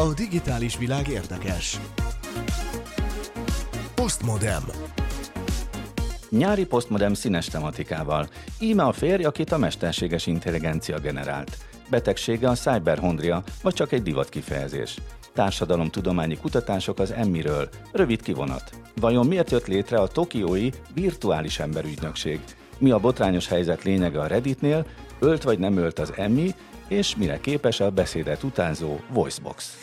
A digitális világ érdekes. Postmodem. Nyári postmodem színes tematikával. Íme a férj, akit a mesterséges intelligencia generált. Betegsége a cyberhondria, vagy csak egy divat kifejezés. Társadalomtudományi kutatások az emmiről. Rövid kivonat. Vajon miért jött létre a tokiói virtuális emberügynökség? Mi a botrányos helyzet lényege a Redditnél? Ölt vagy nem ölt az Emmy? És mire képes a beszédet utánzó Voicebox?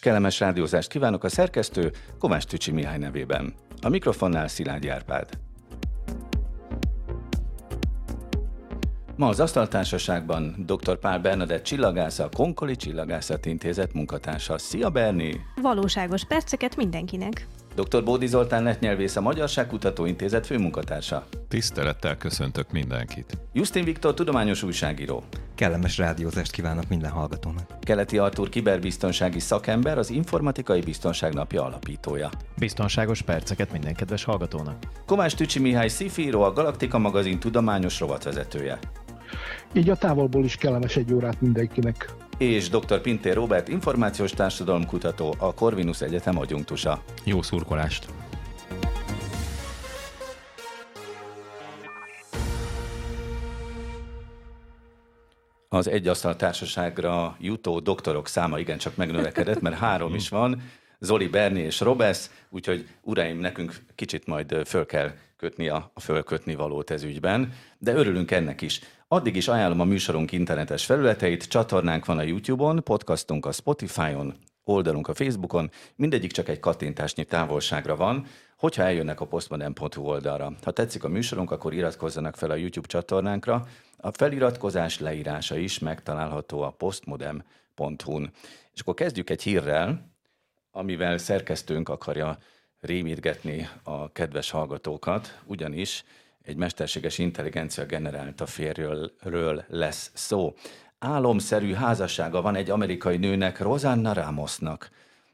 Kellemes rádiózást kívánok a szerkesztő Kovács Tücsi Mihály nevében. A mikrofonnál Szilágy Árpád. Ma az Asztaltársaságban dr. Pál Bernadett csillagász, a Konkoli Csillagászat Intézet munkatársa. Szia Berni! Valóságos perceket mindenkinek! Dr. Bódi Zoltán netnyelvész, a Magyarságkutató Intézet főmunkatársa. Tisztelettel köszöntök mindenkit. Justin Viktor, tudományos újságíró. Kellemes rádiózást kívánok minden hallgatónak. Keleti Artur kiberbiztonsági szakember, az Informatikai Biztonság Napja alapítója. Biztonságos perceket minden kedves hallgatónak. Kovács Tücsi Mihály Szifíró, a Galaktika magazin tudományos rovatvezetője. Így a távolból is kellemes egy órát mindenkinek. És dr. Pintér Robert, információs társadalomkutató, a Corvinus Egyetem adjunktusa. Jó szurkolást! Az egyasztal társaságra jutó doktorok száma igencsak megnövekedett, mert három is van, Zoli, Berni és Robesz, úgyhogy uraim, nekünk kicsit majd föl kell kötni a, a fölkötni valót ez ügyben, de örülünk ennek is. Addig is ajánlom a műsorunk internetes felületeit, csatornánk van a YouTube-on, podcastunk a Spotify-on, oldalunk a Facebookon, mindegyik csak egy kattintásnyi távolságra van, hogyha eljönnek a postmodern.hu oldalra. Ha tetszik a műsorunk, akkor iratkozzanak fel a YouTube csatornánkra. A feliratkozás leírása is megtalálható a postmodern.hu-n. És akkor kezdjük egy hírrel, amivel szerkesztőnk akarja rémítgetni a kedves hallgatókat, ugyanis egy mesterséges intelligencia generálta férjről lesz szó. Álomszerű házassága van egy amerikai nőnek, Rosanna Ramosnak.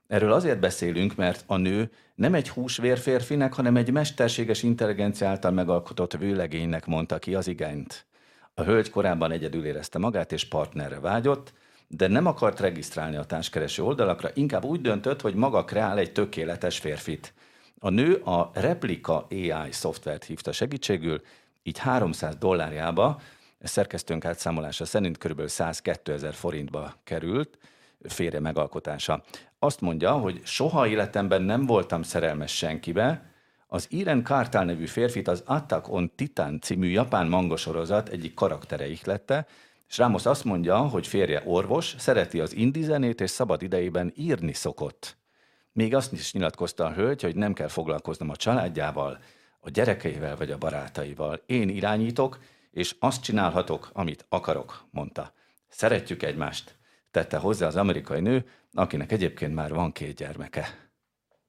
Erről azért beszélünk, mert a nő nem egy húsvérférfinek, hanem egy mesterséges intelligencia által megalkotott vőlegénynek mondta ki az igent. A hölgy korábban egyedül érezte magát, és partnerre vágyott, de nem akart regisztrálni a társkereső oldalakra, inkább úgy döntött, hogy maga kreál egy tökéletes férfit. A nő a Replika AI szoftvert hívta segítségül, így 300 dollárjába, szerkesztőnk átszámolása szerint kb. 102 ezer forintba került, félre megalkotása. Azt mondja, hogy soha életemben nem voltam szerelmes senkibe, az Iren Kártál nevű férfit az Attack on Titan című japán mangasorozat egyik karaktere ihlette, és Ramos azt mondja, hogy férje orvos, szereti az indizenét, és szabad idejében írni szokott. Még azt is nyilatkozta a hölgy, hogy nem kell foglalkoznom a családjával, a gyerekeivel vagy a barátaival. Én irányítok, és azt csinálhatok, amit akarok, mondta. Szeretjük egymást, tette hozzá az amerikai nő, akinek egyébként már van két gyermeke.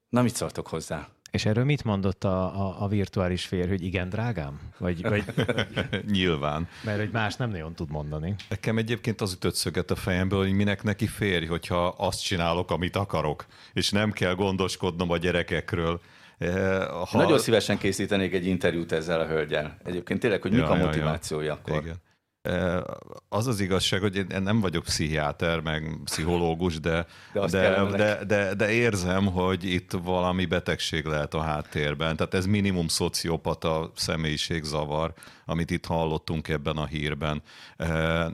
Na, mit szóltok hozzá? És erről mit mondott a, a, a virtuális férj, hogy igen, drágám? Vagy, vagy... Nyilván. Mert hogy más nem nagyon tud mondani. Nekem egyébként az ütött szöget a fejemből, hogy minek neki férj, hogyha azt csinálok, amit akarok, és nem kell gondoskodnom a gyerekekről. Eh, ha... Nagyon szívesen készítenék egy interjút ezzel a hölgyel. Egyébként tényleg, hogy mik ja, a motivációja ja, ja. akkor. Igen. Az az igazság, hogy én nem vagyok pszichiáter, meg pszichológus, de, de, de, de, de, de érzem, hogy itt valami betegség lehet a háttérben. Tehát ez minimum szociopata személyiségzavar, amit itt hallottunk ebben a hírben.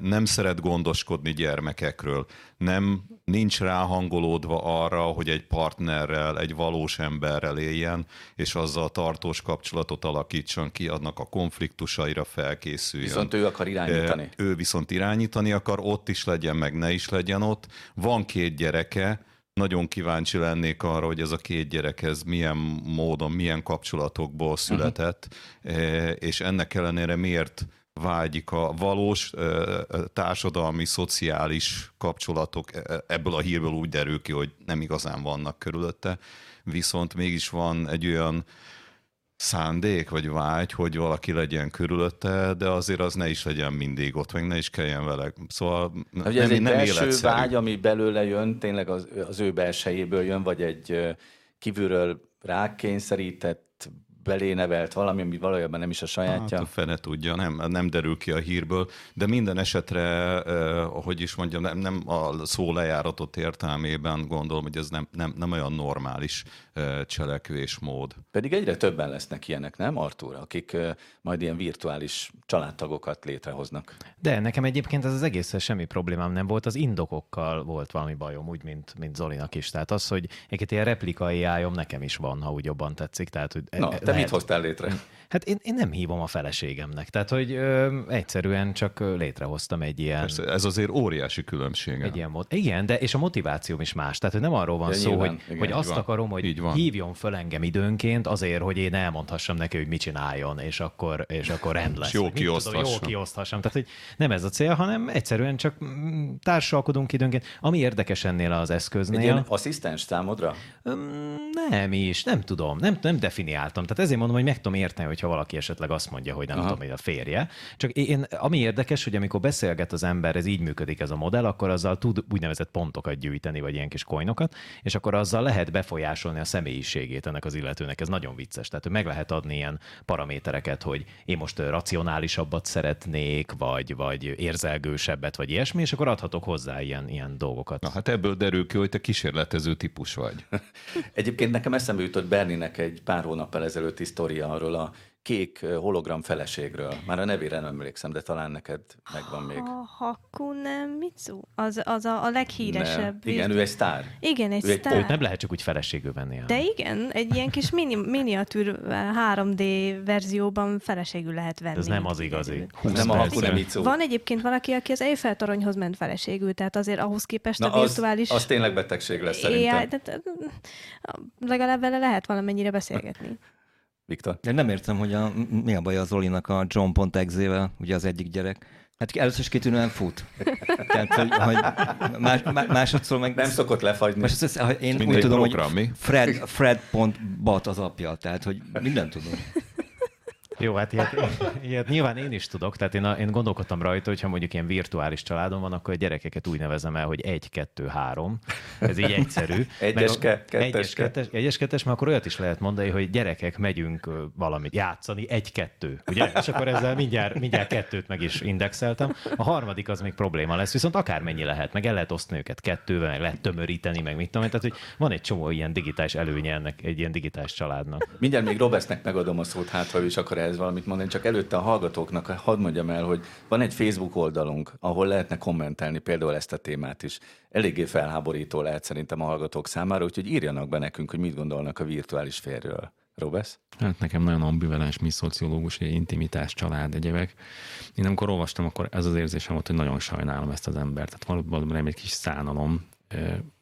Nem szeret gondoskodni gyermekekről. Nem nincs ráhangolódva arra, hogy egy partnerrel, egy valós emberrel éljen, és azzal tartós kapcsolatot alakítson ki, annak a konfliktusaira felkészüljön. Viszont ő akar irányítani. Ő viszont irányítani akar, ott is legyen, meg ne is legyen ott. Van két gyereke, nagyon kíváncsi lennék arra, hogy ez a két gyerek ez milyen módon, milyen kapcsolatokból született, uh-huh. és ennek ellenére miért vágyik a valós társadalmi, szociális kapcsolatok, e, ebből a hírből úgy derül ki, hogy nem igazán vannak körülötte, viszont mégis van egy olyan szándék vagy vágy, hogy valaki legyen körülötte, de azért az ne is legyen mindig ott, meg ne is kelljen vele. Szóval nem, ez egy nem belső életszerű. vágy, ami belőle jön, tényleg az, az ő belsejéből jön, vagy egy kívülről rákényszerített belé nevelt valami, ami valójában nem is a sajátja. Hát a fene tudja, nem, nem derül ki a hírből, de minden esetre, eh, hogy is mondjam, nem, nem a szó lejáratott értelmében gondolom, hogy ez nem, nem, nem olyan normális eh, cselekvésmód. Pedig egyre többen lesznek ilyenek, nem Artur, akik eh, majd ilyen virtuális családtagokat létrehoznak. De nekem egyébként ez az egészen semmi problémám nem volt, az indokokkal volt valami bajom, úgy, mint, mint Zolinak is. Tehát az, hogy egy ilyen replikai ájom nekem is van, ha úgy jobban tetszik. Tehát, hogy Na, te mit hoztál létre? Hát én, én nem hívom a feleségemnek. Tehát, hogy ö, egyszerűen csak létrehoztam egy ilyen... Persze, ez azért óriási különbsége. Egy ilyen mod- igen, de és a motivációm is más. Tehát, hogy nem arról van Ja, szó, nyilván, hogy, igen, hogy azt van. akarom, hogy Így van. hívjon föl engem időnként azért, hogy én elmondhassam neki, hogy mit csináljon, és akkor, és akkor rend lesz. jó mit tudom, kioszthassam. Jó kioszthassam. Tehát, hogy nem ez a cél, hanem egyszerűen csak mm, társalkodunk időnként. Ami érdekes ennél az Egy eszköznél... ilyen asszisztens számodra? Nem is, nem tudom, nem, nem definiáltam. Tehát ezért mondom, hogy meg tudom érteni, hogyha valaki esetleg azt mondja, hogy nem Aha. tudom, hogy a férje. Csak én, ami érdekes, hogy amikor beszélget az ember, ez így működik ez a modell, akkor azzal tud úgynevezett pontokat gyűjteni, vagy ilyen kis coinokat, és akkor azzal lehet befolyásolni a személyiségét ennek az illetőnek. Ez nagyon vicces. Tehát meg lehet adni ilyen paramétereket, hogy én most racionálisabbat szeretnék, vagy, vagy érzelgősebbet, vagy ilyesmi, és akkor adhatok hozzá ilyen, ilyen dolgokat. Na hát ebből derül ki, hogy te kísérletező típus vagy. Egyébként nekem eszembe jutott Berninek egy pár hónappal ezelőtti sztoria arról a kék hologram feleségről. Már a nevére nem emlékszem, de talán neked megvan még. A Hakune Mitsu? Az, az a, a leghíresebb. Nem. Igen, ő egy sztár. Igen, egy ő egy sztár. Őt nem lehet csak úgy feleségül venni. De igen, egy ilyen kis mini, miniatűr 3D verzióban feleségül lehet venni. Ez nem az igazi. Nem a. Hakune Mitsu. Van egyébként valaki, aki az Eiffel toronyhoz ment feleségül, tehát azért ahhoz képest Na, a az, virtuális... az tényleg betegség lesz szerintem. de, de, legalább vele lehet valamennyire beszélgetni. Viktor? Én nem értem, hogy a, mi a baj az Zolinak a John.exe-vel, ugye az egyik gyerek. Hát először is kitűnően fut. Tehát, hogy, hogy más, más, másodszor meg... Nem szokott lefagyni. Ezt, hogy én úgy tudom, program, hogy Fred, Fred.bat az apja, tehát hogy mindent tudom. Jó, hát ilyet, ilyet nyilván én is tudok, tehát én, én gondolkodtam rajta, hogyha mondjuk ilyen virtuális családom van, akkor a gyerekeket úgy nevezem el, hogy egy, kettő, három. Ez így egyszerű. Egyes, ke- kettes, egyes, kettes, egyes, kettes, mert akkor olyat is lehet mondani, hogy gyerekek, megyünk valamit játszani, egy-kettő, ugye? És akkor ezzel mindjárt, mindjárt kettőt meg is indexeltem. A harmadik az még probléma lesz, viszont akármennyi lehet, meg el lehet osztani őket kettővel, meg lehet tömöríteni, meg mit tudom én. Tehát, hogy van egy csomó ilyen digitális előnye ennek, egy ilyen digitális családnak. Mindjárt még Robesznek megadom a szót, hát ha is akar ehhez valamit mondani, csak előtte a hallgatóknak hadd mondjam el, hogy van egy Facebook oldalunk, ahol lehetne kommentelni például ezt a témát is. Eléggé felháborító lehet szerintem a hallgatók számára, úgyhogy írjanak be nekünk, hogy mit gondolnak a virtuális férről. Robesz? Hát nekem nagyon ambivalens, mi szociológus, ugye intimitás, család, egyebek. Én amikor olvastam, akkor ez az érzésem volt, hogy nagyon sajnálom ezt az embert. Tehát valóban egy kis szánalom.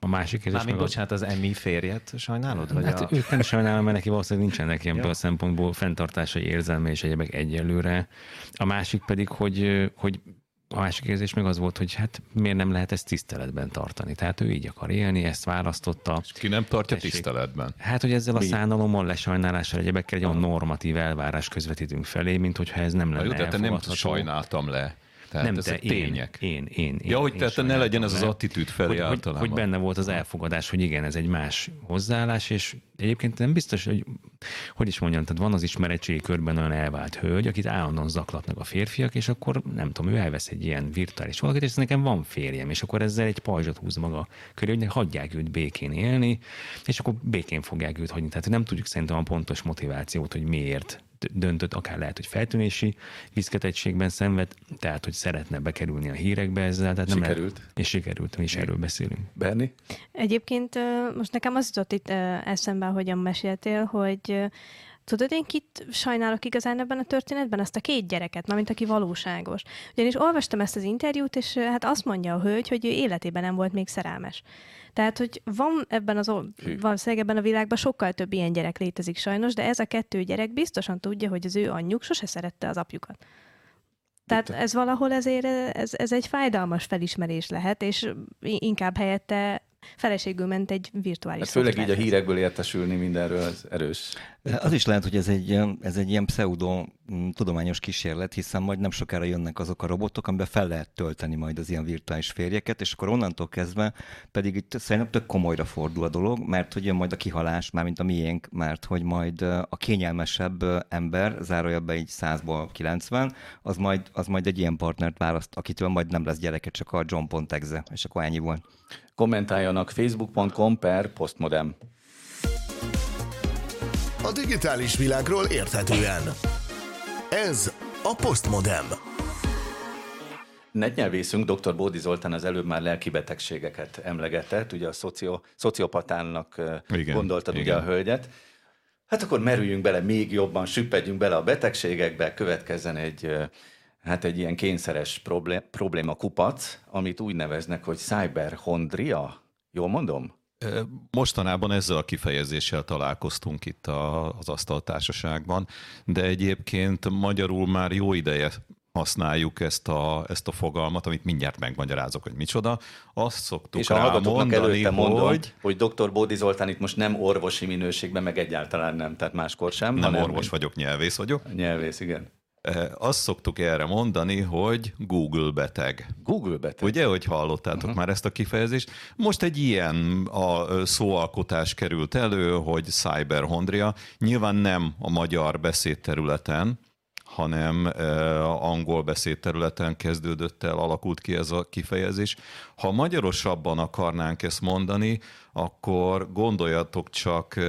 A másik érzés Mármint, bocsánat, az Emmy férjet sajnálod? Vagy Hát a... őt nem sajnálom, mert neki valószínűleg nincsenek ilyen Ja. szempontból fenntartásai, érzelme és egyebek egyelőre. A másik pedig, hogy, hogy a másik érzés meg az volt, hogy hát miért nem lehet ezt tiszteletben tartani. Tehát ő így akar élni, ezt választotta. Ki nem tartja Tessék. tiszteletben? Hát, hogy ezzel a Mi? szánalommal, lesajnálással, egyebekkel egy olyan normatív elvárás közvetítünk felé, mint hogyha ez nem Na lenne jó, de te nem sajnáltam le. Tehát nem, ezek te, tények. Én, én, én, Ja, hogy én tehát ne legyen ez az attitűd felé hogy, hogy, általában. hogy benne volt az elfogadás, hogy igen, ez egy más hozzáállás, és egyébként nem biztos, hogy hogy is mondjam, tehát van az ismeretségi körben olyan elvált hölgy, akit állandóan zaklatnak a férfiak, és akkor nem tudom, ő elvesz egy ilyen virtuális valakit, és nekem van férjem, és akkor ezzel egy pajzsot húz maga köré, hogy hagyják őt békén élni, és akkor békén fogják őt hagyni. Tehát nem tudjuk szerintem a pontos motivációt, hogy miért döntött, akár lehet, hogy feltűnési viszketettségben szenved, tehát, hogy szeretne bekerülni a hírekbe ezzel. Tehát nem Sikerült. Lehet, és sikerült, mi is erről beszélünk. Berni? Egyébként most nekem az jutott itt eszembe, ahogyan meséltél, hogy Tudod, én kit sajnálok igazán ebben a történetben? Azt a két gyereket, mármint aki valóságos. Ugyanis olvastam ezt az interjút, és hát azt mondja a hölgy, hogy ő életében nem volt még szerelmes. Tehát, hogy van ebben az, Hű. valószínűleg ebben a világban sokkal több ilyen gyerek létezik sajnos, de ez a kettő gyerek biztosan tudja, hogy az ő anyjuk sose szerette az apjukat. Tehát ez valahol ezért ez, ez egy fájdalmas felismerés lehet, és inkább helyette feleségül ment egy virtuális Hát főleg így a hírekből értesülni mindenről, az erős. Az is lehet, hogy ez egy, ilyen- ez egy ilyen pseudo mm, tudományos kísérlet, hiszen majd nem sokára jönnek azok a robotok, amiben fel lehet tölteni majd az ilyen virtuális férjeket, és akkor onnantól kezdve pedig itt szerintem tök komolyra fordul a dolog, mert hogy jön majd a kihalás, mármint a miénk, mert hogy majd a kényelmesebb ember, zárójelben így 100-ból 90, az majd, az majd egy ilyen partnert választ, akitől majd nem lesz gyereke, csak a John Pontegze, és akkor ennyi volt. Kommentáljanak facebook.com per postmodem. A digitális világról érthetően. Ez a Postmodem. Netnyelvészünk dr. Bódi Zoltán az előbb már lelki betegségeket emlegetett, ugye a szocio, szociopatának Igen, gondoltad igen. ugye a hölgyet. Hát akkor merüljünk bele még jobban, süppedjünk bele a betegségekbe, következzen egy, hát egy ilyen kényszeres problé- probléma kupac, amit úgy neveznek, hogy cyberhondria. Jól mondom? Mostanában ezzel a kifejezéssel találkoztunk itt a, az asztaltársaságban, de egyébként magyarul már jó ideje használjuk ezt a, ezt a fogalmat, amit mindjárt megmagyarázok, hogy micsoda. Azt szoktuk És a rá hallgatóknak mondani, előtte mondom, hogy hogy dr. Bódi Zoltán itt most nem orvosi minőségben, meg egyáltalán nem, tehát máskor sem. nem hanem orvos vagyok, nyelvész vagyok. Nyelvész, igen. Ö, Azt szoktuk erre mondani, hogy Google beteg. Google beteg. Ugye, hogy hallottátok uh-huh. már ezt a kifejezést? Most egy ilyen a szóalkotás került elő, hogy cyberhondria. Nyilván nem a magyar beszédterületen, hanem uh, angol beszédterületen kezdődött el, alakult ki ez a kifejezés. Ha magyarosabban akarnánk ezt mondani, akkor gondoljatok csak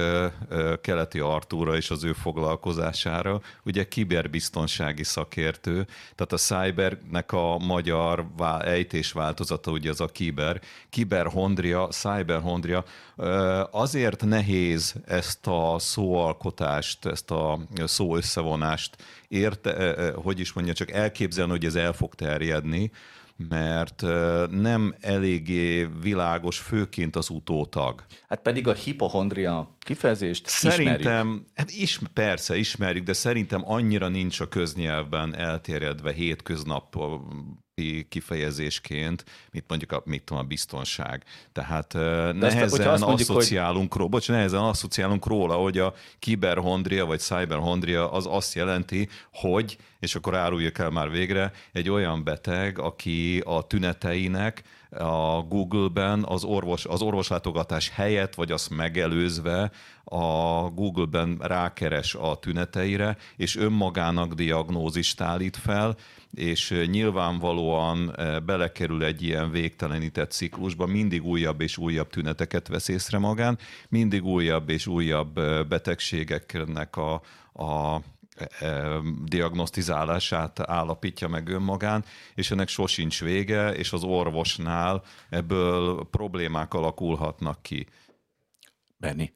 Keleti Artúra és az ő foglalkozására. Ugye kiberbiztonsági szakértő, tehát a cybernek a magyar ejtés változata, ugye az a kiber. Kiberhondria, cyberhondria. Azért nehéz ezt a szóalkotást, ezt a szó összevonást érte, hogy is mondja, csak elképzelni, hogy ez el fog terjedni, mert nem eléggé világos, főként az utótag. Hát pedig a hipohondria kifejezést ismerjük. Szerintem, hát is, persze ismerjük, de szerintem annyira nincs a köznyelvben elterjedve hétköznapi kifejezésként, mint mondjuk a, mit tudom, a biztonság. Tehát hogyha nehezen azt mondjuk, asszociálunk, róla, bocs, nehezen asszociálunk róla, hogy a kiberhondria vagy cyberhondria az azt jelenti, hogy, és akkor áruljuk el már végre, egy olyan beteg, aki a tüneteinek a Google-ben az, orvos, az orvoslátogatás helyett, vagy azt megelőzve a Google-ben rákeres a tüneteire, és önmagának diagnózist állít fel, és nyilvánvalóan belekerül egy ilyen végtelenített ciklusba, mindig újabb és újabb tüneteket vesz észre magán, mindig újabb és újabb betegségeknek a, a diagnosztizálását állapítja meg önmagán, és ennek sosincs vége, és az orvosnál ebből problémák alakulhatnak ki. Benni.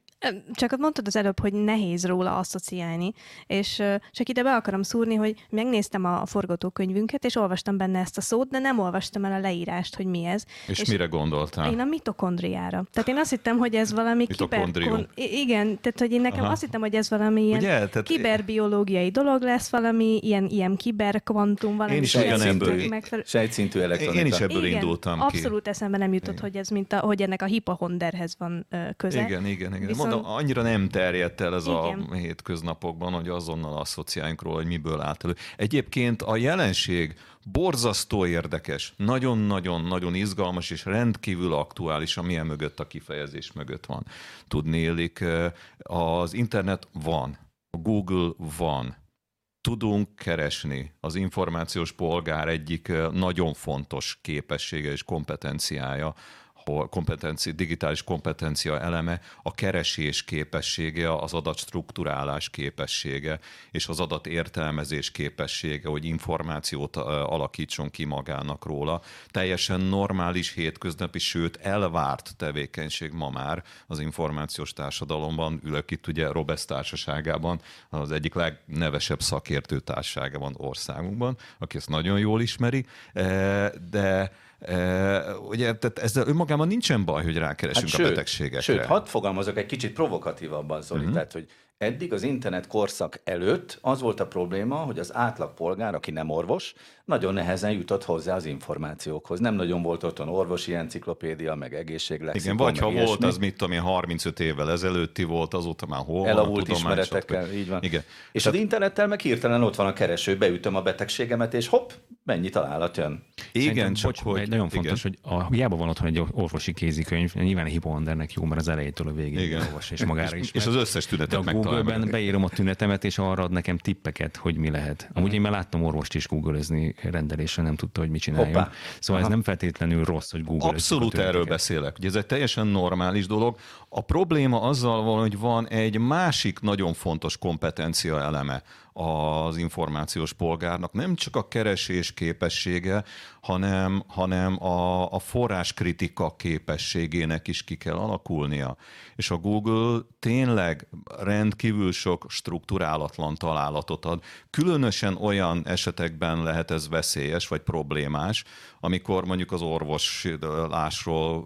Csak ott mondtad az előbb, hogy nehéz róla asszociálni, és csak ide be akarom szúrni, hogy megnéztem a forgatókönyvünket, és olvastam benne ezt a szót, de nem olvastam el a leírást, hogy mi ez. És, és mire gondoltál? Én a mitokondriára. Tehát én azt hittem, hogy ez valami Mitokondrium. kiberkon... Igen, tehát hogy én nekem Aha. azt hittem, hogy ez valami ilyen Ugye? Tehát- kiberbiológiai dolog lesz, valami ilyen, ilyen kiberkvantum, valami Én is szintű megfelelő... Sejtszintű elektronika. Én is ebből igen, indultam ki. abszolút eszembe nem jutott, hogy ez mint a, hogy ennek a hipohonderhez van köze. Igen, igen, igen. Viszont- Mondom, annyira nem terjedt el ez Igen. a hétköznapokban, hogy azonnal asszociáljunk róla, hogy miből állt elő. Egyébként a jelenség borzasztó érdekes, nagyon-nagyon-nagyon izgalmas és rendkívül aktuális, ami e mögött a kifejezés mögött van. Tudnélik, az internet van, a Google van, tudunk keresni. Az információs polgár egyik ö, nagyon fontos képessége és kompetenciája, hol kompetenci, digitális kompetencia eleme a keresés képessége, az adatstruktúrálás képessége, és az adat értelmezés képessége, hogy információt alakítson ki magának róla. Teljesen normális, hétköznapi, sőt elvárt tevékenység ma már az információs társadalomban. Ülök itt ugye Robesz társaságában, az egyik legnevesebb szakértő társaságában országunkban, aki ezt nagyon jól ismeri, de ugye, tehát ezzel önmagában nincsen baj, hogy rákeresünk hát a betegségekre. Sőt, hadd fogalmazok egy kicsit provokatívabban, Zoli, uh-huh. tehát, hogy eddig az internet korszak előtt az volt a probléma, hogy az átlagpolgár, aki nem orvos, nagyon nehezen jutott hozzá az információkhoz. Nem nagyon volt otthon orvosi enciklopédia, meg egészséglexikon, Igen, vagy ha ilyesmi. volt, az mit tudom én, 35 évvel ezelőtti volt, azóta már hol van a Elavult tudomány, ismeretekkel, stb. így van. Igen. És az internettel meg hirtelen ott van a kereső, beütöm a betegségemet, és hopp, mennyi találat jön. Igen, Szerintem, csak bocs, hogy... nagyon fontos, igen. hogy a, hiába van otthon egy orvosi kézikönyv, nyilván a hipohondernek jó, mert az elejétől a végéig Igen. olvas, és magára is. És az összes tünetet megtalálja. Google-ben beírom a tünetemet, és arra ad nekem tippeket, hogy mi lehet. Amúgy én már láttam orvost is googlezni rendelésre, nem tudta, hogy mit csináljon. Hoppá. Szóval ez Aha. nem feltétlenül rossz, hogy google Abszolút erről beszélek. Ugye ez egy teljesen normális dolog. A probléma azzal van, hogy van egy másik nagyon fontos kompetencia eleme az információs polgárnak. Nem csak a keresés képessége, hanem, hanem a, a forráskritika képességének is ki kell alakulnia. És a Google tényleg rendkívül sok struktúrálatlan találatot ad. Különösen olyan esetekben lehet ez veszélyes vagy problémás, amikor mondjuk az orvoslásról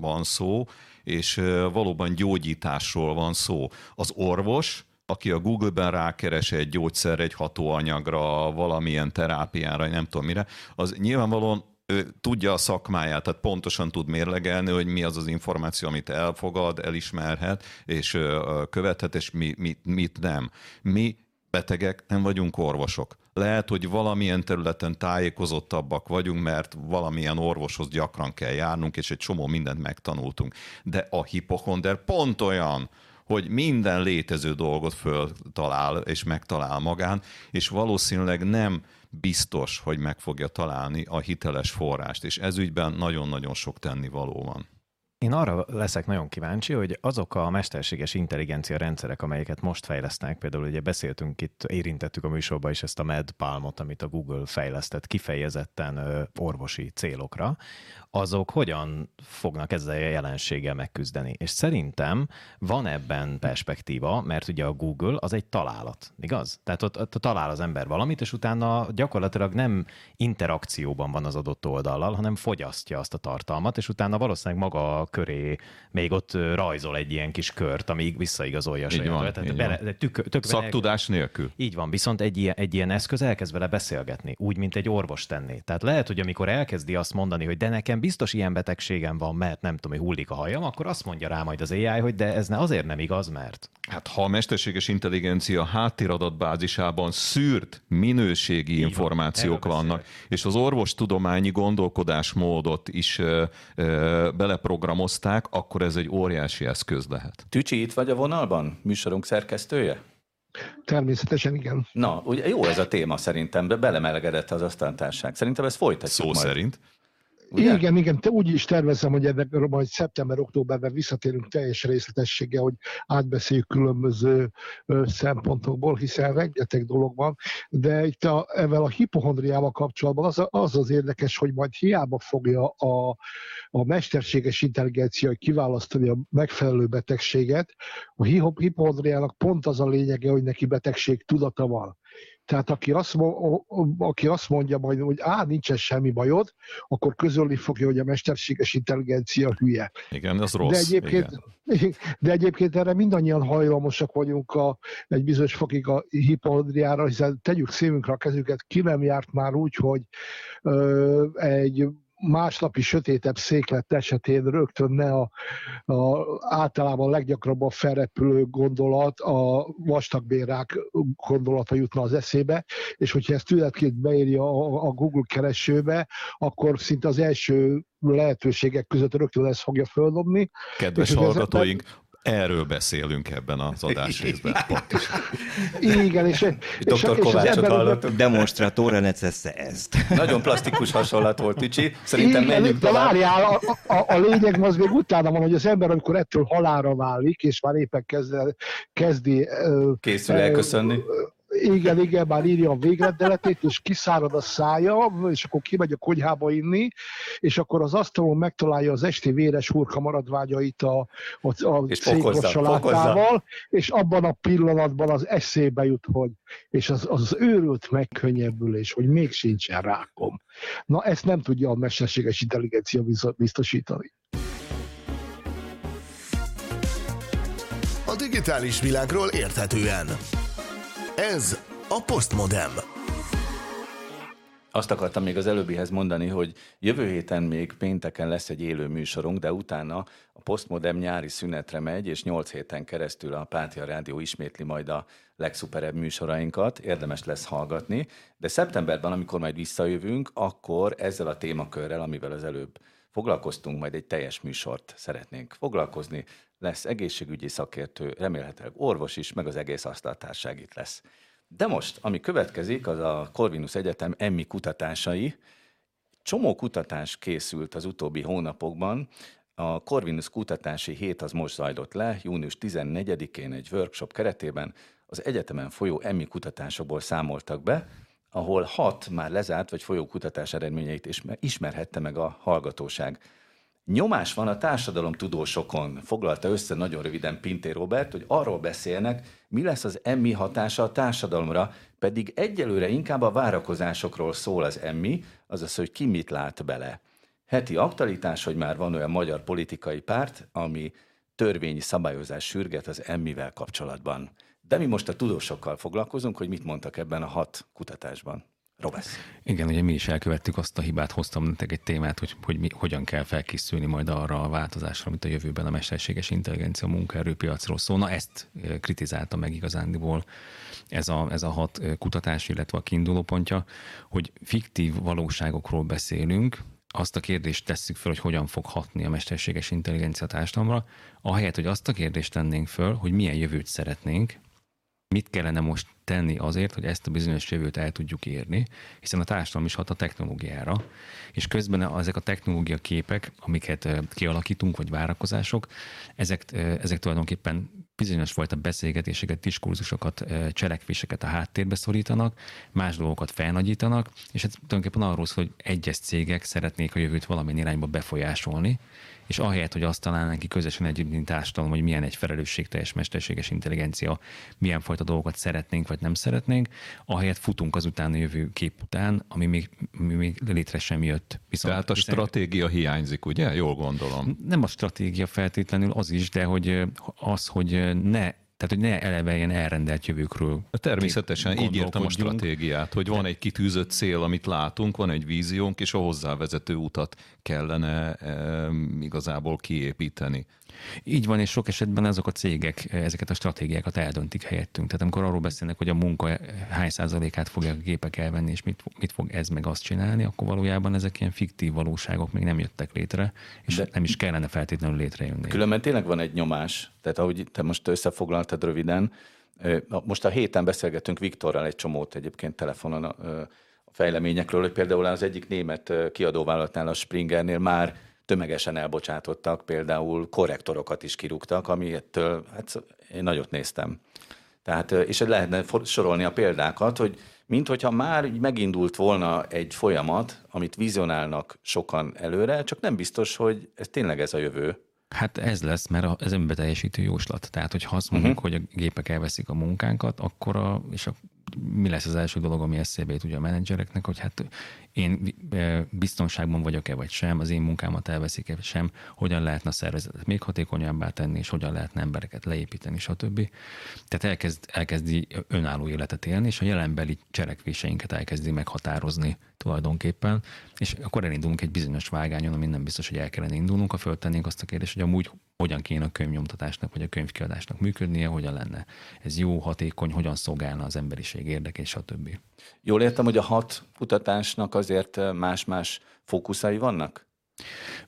van szó, és valóban gyógyításról van szó. Az orvos, aki a Google-ben rákeres egy gyógyszer, egy hatóanyagra, valamilyen terápiára, nem tudom mire, az nyilvánvalóan ő tudja a szakmáját, tehát pontosan tud mérlegelni, hogy mi az az információ, amit elfogad, elismerhet, és követhet, és mi, mi, mit nem. Mi betegek nem vagyunk orvosok. Lehet, hogy valamilyen területen tájékozottabbak vagyunk, mert valamilyen orvoshoz gyakran kell járnunk, és egy csomó mindent megtanultunk. De a hipochonder pont olyan, hogy minden létező dolgot föltalál és megtalál magán, és valószínűleg nem biztos, hogy meg fogja találni a hiteles forrást, és ezügyben nagyon-nagyon sok tennivaló van. Én arra leszek nagyon kíváncsi, hogy azok a mesterséges intelligencia rendszerek, amelyeket most fejlesztenek, például ugye beszéltünk itt, érintettük a műsorban is ezt a MedPalmot, amit a Google fejlesztett kifejezetten orvosi célokra, azok hogyan fognak ezzel a jelenséggel megküzdeni? És szerintem van ebben perspektíva, mert ugye a Google az egy találat, igaz? Tehát ott, ott talál az ember valamit, és utána gyakorlatilag nem interakcióban van az adott oldallal, hanem fogyasztja azt a tartalmat, és utána valószínűleg maga köré még ott rajzol egy ilyen kis kört, amíg visszaigazolja a Így saját. van, így bele, van. tük, tök Szaktudás nélkül. így van, viszont egy ilyen, egy ilyen eszköz elkezd vele beszélgetni, úgy, mint egy orvos tenné. Tehát lehet, hogy amikor elkezdi azt mondani, hogy de nekem biztos ilyen betegségem van, mert nem tudom, hogy hullik a hajam, akkor azt mondja rá majd az AI, hogy de ez ne azért nem igaz, mert. Hát ha a mesterséges intelligencia háttéradatbázisában szűrt minőségi van, információk erről vannak, és az orvostudományi gondolkodásmódot is ö, ö, beleprogramozták, akkor ez egy óriási eszköz lehet. Tücsi, itt vagy a vonalban? Műsorunk szerkesztője? Természetesen igen. Na, ugye jó ez a téma szerintem, be belemelegedett az asztaltárság. Szerintem ezt folytatjuk Szó majd. szerint. Ugye? Igen, igen, te úgy is tervezem, hogy ennek majd szeptember-októberben visszatérünk teljes részletességgel, hogy átbeszéljük különböző szempontokból, hiszen rengeteg dolog van, de itt a, ezzel a hipohondriával kapcsolatban az, az az érdekes, hogy majd hiába fogja a, a mesterséges intelligencia kiválasztani a megfelelő betegséget, a hipo- hipohondriának pont az a lényege, hogy neki betegség tudata van. Tehát aki azt, aki azt mondja majd, hogy á, nincsen semmi bajod, akkor közölni fogja, hogy a mesterséges intelligencia hülye. Igen, az rossz. De egyébként, Igen. de egyébként erre mindannyian hajlamosak vagyunk a, egy bizonyos fokig a hipohondriára, hiszen tegyük szívünkre a kezüket, ki nem járt már úgy, hogy ö, egy másnapi sötétebb széklet esetén rögtön ne a, a általában leggyakrabban felrepülő gondolat, a vastagbérák gondolata jutna az eszébe, és hogyha ezt tünetként beírja a, a Google keresőbe, akkor szinte az első lehetőségek között rögtön ezt fogja földobni. Kedves És hallgatóink, erről beszélünk ebben az adásrészben. Pontosan. Igen, és, és, Dr. Kovácsot hallottuk. Demonstratore necesse ezt. Nagyon plastikus hasonlat volt, Tücsi. Szerintem Igen, menjünk de tovább. várjál, a, a, a lényeg az még utána van, hogy az ember, amikor ettől halára válik, és már éppen kezd, kezdi ö, Készül ö, elköszönni. Igen, igen, már írja a végrendeletét, és kiszárad a szája, és akkor kimegy a konyhába inni, és akkor az asztalon megtalálja az esti véres hurka maradványait a, a, a És fokozza, salátával, és abban a pillanatban az eszébe jut, hogy és az, az őrült megkönnyebbülés, hogy még sincsen rákom. Na, ezt nem tudja a mesterséges intelligencia biztosítani. A digitális világról érthetően. Ez a Postmodem. Azt akartam még az előbbihez mondani, hogy jövő héten még pénteken lesz egy élő műsorunk, de utána a Postmodem nyári szünetre megy, és nyolc héten keresztül a Pátia Rádió ismétli majd a legszuperebb műsorainkat, érdemes lesz hallgatni, de szeptemberben, amikor majd visszajövünk, akkor ezzel a témakörrel, amivel az előbb foglalkoztunk, majd egy teljes műsort szeretnénk foglalkozni. Lesz egészségügyi szakértő, remélhetőleg orvos is, meg az egész asztaltárság itt lesz. De most, ami következik, az a Corvinus Egyetem emmi kutatásai. Csomó kutatás készült az utóbbi hónapokban. A Corvinus kutatási hét az most zajlott le, június 14-én egy workshop keretében az egyetemen folyó emmi kutatásokból számoltak be, ahol hat már lezárt vagy folyó kutatás eredményeit is ismerhette meg a hallgatóság. Nyomás van a társadalom tudósokon, foglalta össze nagyon röviden Pintér Robert, hogy arról beszélnek, mi lesz az emmi hatása a társadalomra, pedig egyelőre inkább a várakozásokról szól az emmi, azaz, hogy ki mit lát bele. Heti aktualitás, hogy már van olyan magyar politikai párt, ami törvényi szabályozás sürget az emmivel kapcsolatban. De mi most a tudósokkal foglalkozunk, hogy mit mondtak ebben a hat kutatásban. Robesz. Igen, ugye mi is elkövettük azt a hibát, hoztam nektek egy témát, hogy, hogy mi, hogyan kell felkészülni majd arra a változásra, amit a jövőben a mesterséges intelligencia munkaerőpiacról szól. Na ezt kritizálta meg igazándiból ez a, ez a hat kutatás, illetve a kiinduló pontja, hogy fiktív valóságokról beszélünk, azt a kérdést tesszük fel, hogy hogyan fog hatni a mesterséges intelligencia társadalomra, ahelyett, hogy azt a kérdést tennénk föl, hogy milyen jövőt szeretnénk, mit kellene most tenni azért, hogy ezt a bizonyos jövőt el tudjuk érni, hiszen a társadalom is hat a technológiára, és közben ezek a technológia képek, amiket kialakítunk, vagy várakozások, ezek, ezek tulajdonképpen bizonyos fajta beszélgetéseket, diskurzusokat, cselekvéseket a háttérbe szorítanak, más dolgokat felnagyítanak, és ez tulajdonképpen arról szól, hogy egyes cégek szeretnék a jövőt valamilyen irányba befolyásolni, és ahelyett, hogy azt találnánk ki közösen együtt, mint társadalom, hogy milyen egy felelősségteljes mesterséges intelligencia, milyen fajta dolgokat szeretnénk, vagy nem szeretnénk, ahelyett futunk azután a jövő kép után, ami még, ami még létre sem jött. Viszont Tehát a hiszen, stratégia hiányzik, ugye? Jól gondolom. Nem a stratégia feltétlenül az is, de hogy az, hogy ne tehát, hogy ne eleve ilyen elrendelt jövőkről. Természetesen így értem a stratégiát, hogy van egy kitűzött cél, amit látunk, van egy víziónk, és a hozzávezető utat kellene e, igazából kiépíteni. Így van, és sok esetben azok a cégek ezeket a stratégiákat eldöntik helyettünk. Tehát amikor arról beszélnek, hogy a munka hány százalékát fogják a gépek elvenni, és mit, mit fog ez meg azt csinálni, akkor valójában ezek ilyen fiktív valóságok még nem jöttek létre, és De nem is kellene feltétlenül létrejönni. Különben tényleg van egy nyomás, tehát ahogy te most összefoglaltad röviden, most a héten beszélgetünk Viktorral egy csomót egyébként telefonon a fejleményekről, hogy például az egyik német kiadóvállalatnál, a Springernél már tömegesen elbocsátottak, például korrektorokat is kirúgtak, ami ettől, hát én nagyot néztem. Tehát, és lehetne sorolni a példákat, hogy mint hogyha már így megindult volna egy folyamat, amit vizionálnak sokan előre, csak nem biztos, hogy ez tényleg ez a jövő. Hát ez lesz, mert ez önbeteljesítő jóslat. Tehát, hogyha azt mondjuk, uh-huh. hogy a gépek elveszik a munkánkat, akkor a, és a mi lesz az első dolog, ami eszébe jut ugye a menedzsereknek, hogy hát én biztonságban vagyok-e vagy sem, az én munkámat elveszik-e vagy sem, hogyan lehetne a szervezetet még hatékonyabbá tenni, és hogyan lehetne embereket leépíteni, stb. Tehát elkezd, elkezdi önálló életet élni, és a jelenbeli cselekvéseinket elkezdi meghatározni tulajdonképpen, és akkor elindulunk egy bizonyos vágányon, ami nem biztos, hogy el kellene indulnunk, ha föltennénk azt a kérdést, hogy amúgy hogyan kéne a könyvnyomtatásnak vagy a könyvkiadásnak működnie, hogyan lenne ez jó, hatékony, hogyan szolgálna az emberiség érdekét, stb. Jól értem, hogy a hat kutatásnak azért más-más fókuszai vannak?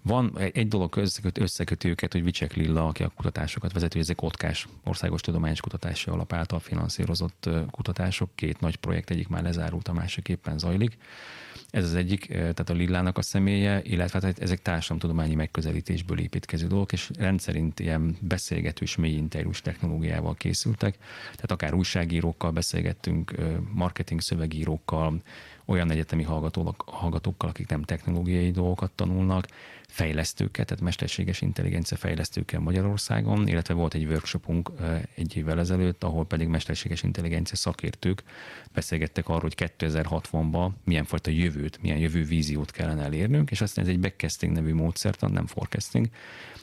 Van egy dolog összeköt, összekötő őket, hogy Vicsek Lilla, aki a kutatásokat vezeti, ezek Kotkás Országos Tudományos Kutatási Alap által finanszírozott kutatások. Két nagy projekt, egyik már lezárult, a másik éppen zajlik. Ez az egyik, tehát a Lillának a személye, illetve hát ezek társadalomtudományi megközelítésből építkező dolgok, és rendszerint ilyen beszélgetős, mély interjús technológiával készültek. Tehát akár újságírókkal beszélgettünk, marketing szövegírókkal, olyan egyetemi hallgatók, hallgatókkal, akik nem technológiai dolgokat tanulnak, fejlesztőket, tehát mesterséges intelligencia fejlesztőkkel Magyarországon, illetve volt egy workshopunk egy évvel ezelőtt, ahol pedig mesterséges intelligencia szakértők beszélgettek arról, hogy 2060-ban milyen fajta jövőt, milyen jövő víziót kellene elérnünk, és aztán ez egy backcasting nevű módszertan, nem forecasting,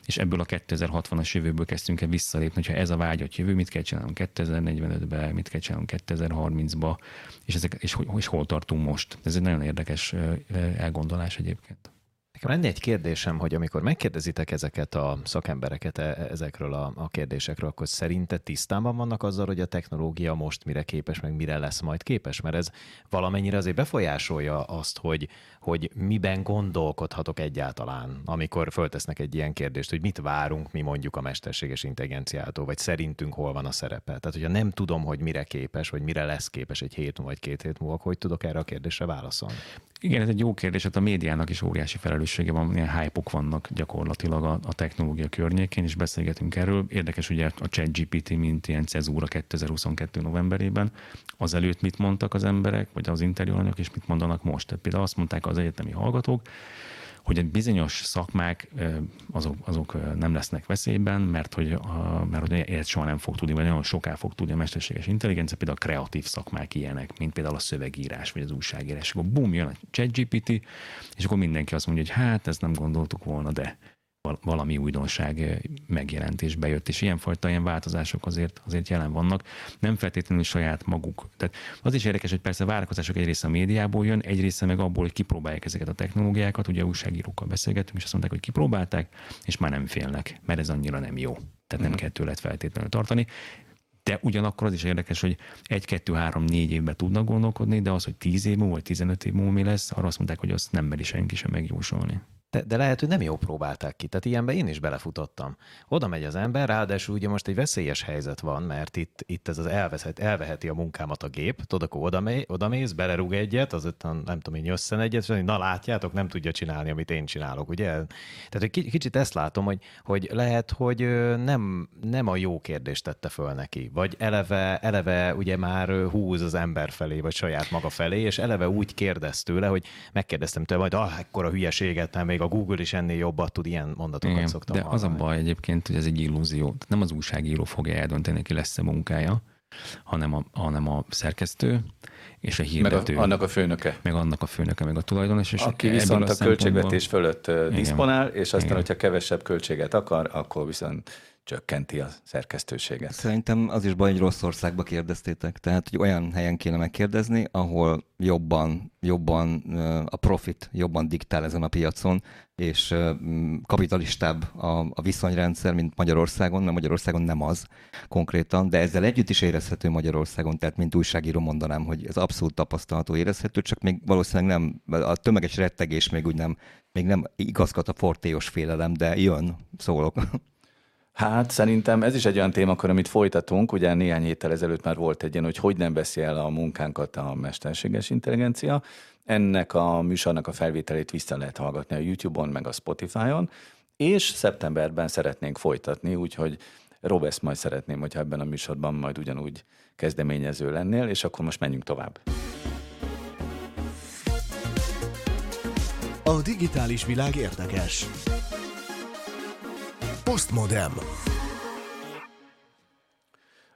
és ebből a 2060-as jövőből kezdtünk el visszalépni, hogyha ez a vágyat jövő, mit kell csinálnunk 2045-ben, mit kell csinálnunk 2030-ba, és, ezek, és, és hol tartunk most. Ez egy nagyon érdekes elgondolás egyébként. Nekem lenne egy kérdésem, hogy amikor megkérdezitek ezeket a szakembereket e- ezekről a, a kérdésekről, akkor szerinted tisztában vannak azzal, hogy a technológia most mire képes, meg mire lesz majd képes? Mert ez valamennyire azért befolyásolja azt, hogy, hogy miben gondolkodhatok egyáltalán, amikor föltesznek egy ilyen kérdést, hogy mit várunk mi mondjuk a mesterséges intelligenciától, vagy szerintünk hol van a szerepe. Tehát, hogyha nem tudom, hogy mire képes, vagy mire lesz képes egy hét vagy két hét múlva, hogy tudok erre a kérdésre válaszolni? Igen, ez egy jó kérdés, hát a médiának is óriási felelőssége van, ilyen hype vannak gyakorlatilag a, a technológia környékén, és beszélgetünk erről. Érdekes ugye a ChatGPT, mint ilyen cezúra 2022 novemberében, azelőtt mit mondtak az emberek, vagy az interjúanyagok, és mit mondanak most. Tehát például azt mondták az egyetemi hallgatók, hogy egy bizonyos szakmák azok, azok nem lesznek veszélyben, mert hogy, mert hogy ilyet soha nem fog tudni, vagy nagyon soká fog tudni a mesterséges intelligencia, például a kreatív szakmák ilyenek, mint például a szövegírás, vagy az újságírás. Akkor bum, jön a ChatGPT, és akkor mindenki azt mondja, hogy hát, ezt nem gondoltuk volna, de valami újdonság eh, megjelent és bejött, és ilyenfajta ilyen változások azért, azért jelen vannak, nem feltétlenül saját maguk. Tehát az is érdekes, hogy persze a várakozások egy része a médiából jön, egy része meg abból, hogy kipróbálják ezeket a technológiákat, ugye újságírókkal beszélgettünk, és azt mondták, hogy kipróbálták, és már nem félnek, mert ez annyira nem jó. Tehát nem mm. kell tőled feltétlenül tartani. De ugyanakkor az is érdekes, hogy egy, kettő, három, négy évben tudnak gondolkodni, de az, hogy tíz év múlva, vagy tizenöt év múlva mi lesz, arra azt mondták, hogy azt nem meri senki sem megjósolni. De, de lehet, hogy nem jó próbálták ki. Tehát ilyenbe én is belefutottam. Oda megy az ember, ráadásul ugye most egy veszélyes helyzet van, mert itt, itt ez az elveszhet, elveheti a munkámat a gép, tudod, akkor oda, megy, oda mész, belerúg egyet, az ott nem tudom én, összen egyet, és na látjátok, nem tudja csinálni, amit én csinálok, ugye? Tehát egy kicsit ezt látom, hogy, hogy lehet, hogy nem, nem a jó kérdést tette föl neki, vagy eleve, eleve ugye már húz az ember felé, vagy saját maga felé, és eleve úgy kérdez tőle, hogy megkérdeztem tőle, majd ah, ekkora hülyeséget, nem, még a Google is ennél jobbat tud, ilyen mondatokat Igen, szoktam De hallani. az a baj egyébként, hogy ez egy illúzió. Nem az újságíró fogja eldönteni, ki lesz a munkája, hanem a, hanem a szerkesztő és a hirdető. Meg a, annak a főnöke. Meg annak a főnöke, meg a tulajdonos. És Aki viszont a, a költségvetés fölött Igen. diszponál, és aztán, Igen. hogyha kevesebb költséget akar, akkor viszont csökkenti a szerkesztőséget. Szerintem az is baj, hogy rossz országba kérdeztétek. Tehát, hogy olyan helyen kéne megkérdezni, ahol jobban, jobban a profit jobban diktál ezen a piacon, és kapitalistább a, a viszonyrendszer, mint Magyarországon, mert Magyarországon nem az konkrétan, de ezzel együtt is érezhető Magyarországon, tehát mint újságíró mondanám, hogy ez abszolút tapasztalható érezhető, csak még valószínűleg nem, a tömeges rettegés még úgy nem, még nem igazgat a fortéos félelem, de jön, szólok. Hát szerintem ez is egy olyan témakör, amit folytatunk. Ugye néhány héttel ezelőtt már volt egy ilyen, hogy hogy nem veszi el a munkánkat a mesterséges intelligencia. Ennek a műsornak a felvételét vissza lehet hallgatni a YouTube-on, meg a Spotify-on, és szeptemberben szeretnénk folytatni, úgyhogy Robesz majd szeretném, hogyha ebben a műsorban majd ugyanúgy kezdeményező lennél, és akkor most menjünk tovább. A digitális világ érdekes. Postmodem.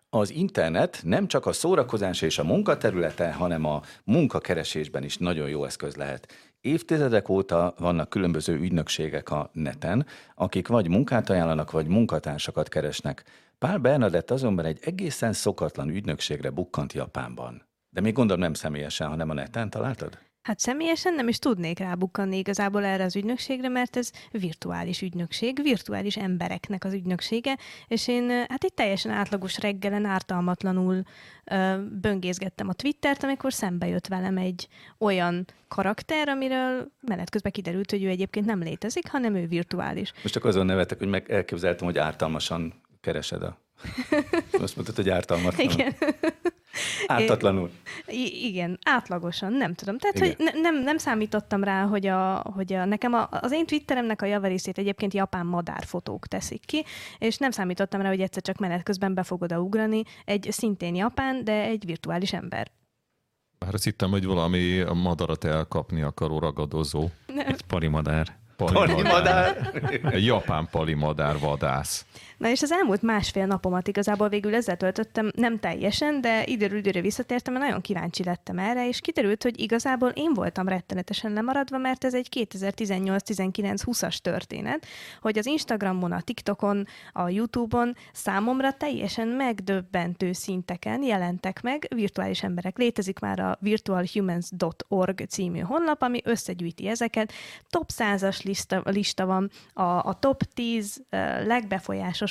Az internet nem csak a szórakozás és a munkaterülete, hanem a munkakeresésben is nagyon jó eszköz lehet. Évtizedek óta vannak különböző ügynökségek a neten, akik vagy munkát ajánlanak, vagy munkatársakat keresnek. Pál Bernadett azonban egy egészen szokatlan ügynökségre bukkant Japánban. De még gondolom nem személyesen, hanem a neten találtad? Hát személyesen nem is tudnék rábukkanni igazából erre az ügynökségre, mert ez virtuális ügynökség, virtuális embereknek az ügynöksége, és én hát egy teljesen átlagos reggelen ártalmatlanul ö, böngészgettem a Twittert, amikor szembe jött velem egy olyan karakter, amiről menet közben kiderült, hogy ő egyébként nem létezik, hanem ő virtuális. Most csak azon nevetek, hogy meg elképzeltem, hogy ártalmasan keresed a... Azt mondtad, hogy ártalmatlanul. Igen. Ártatlanul. I- igen, átlagosan, nem tudom. Tehát, igen. hogy ne, nem, nem számítottam rá, hogy, a, hogy a, nekem a, az én Twitteremnek a javarészét egyébként japán madárfotók teszik ki, és nem számítottam rá, hogy egyszer csak menet közben be fog ugrani egy szintén japán, de egy virtuális ember. Már azt hittem, hogy valami madarat elkapni akaró ragadozó. Egy parimadár. Palimadár. Egy japán palimadár vadász. Na és az elmúlt másfél napomat igazából végül ezzel töltöttem, nem teljesen, de időről időre visszatértem, mert nagyon kíváncsi lettem erre, és kiderült, hogy igazából én voltam rettenetesen lemaradva, mert ez egy 2018-19-20-as történet, hogy az Instagramon, a TikTokon, a YouTube-on számomra teljesen megdöbbentő szinteken jelentek meg virtuális emberek. Létezik már a virtualhumans.org című honlap, ami összegyűjti ezeket. Top 100-as lista, lista van, a, a top 10 uh,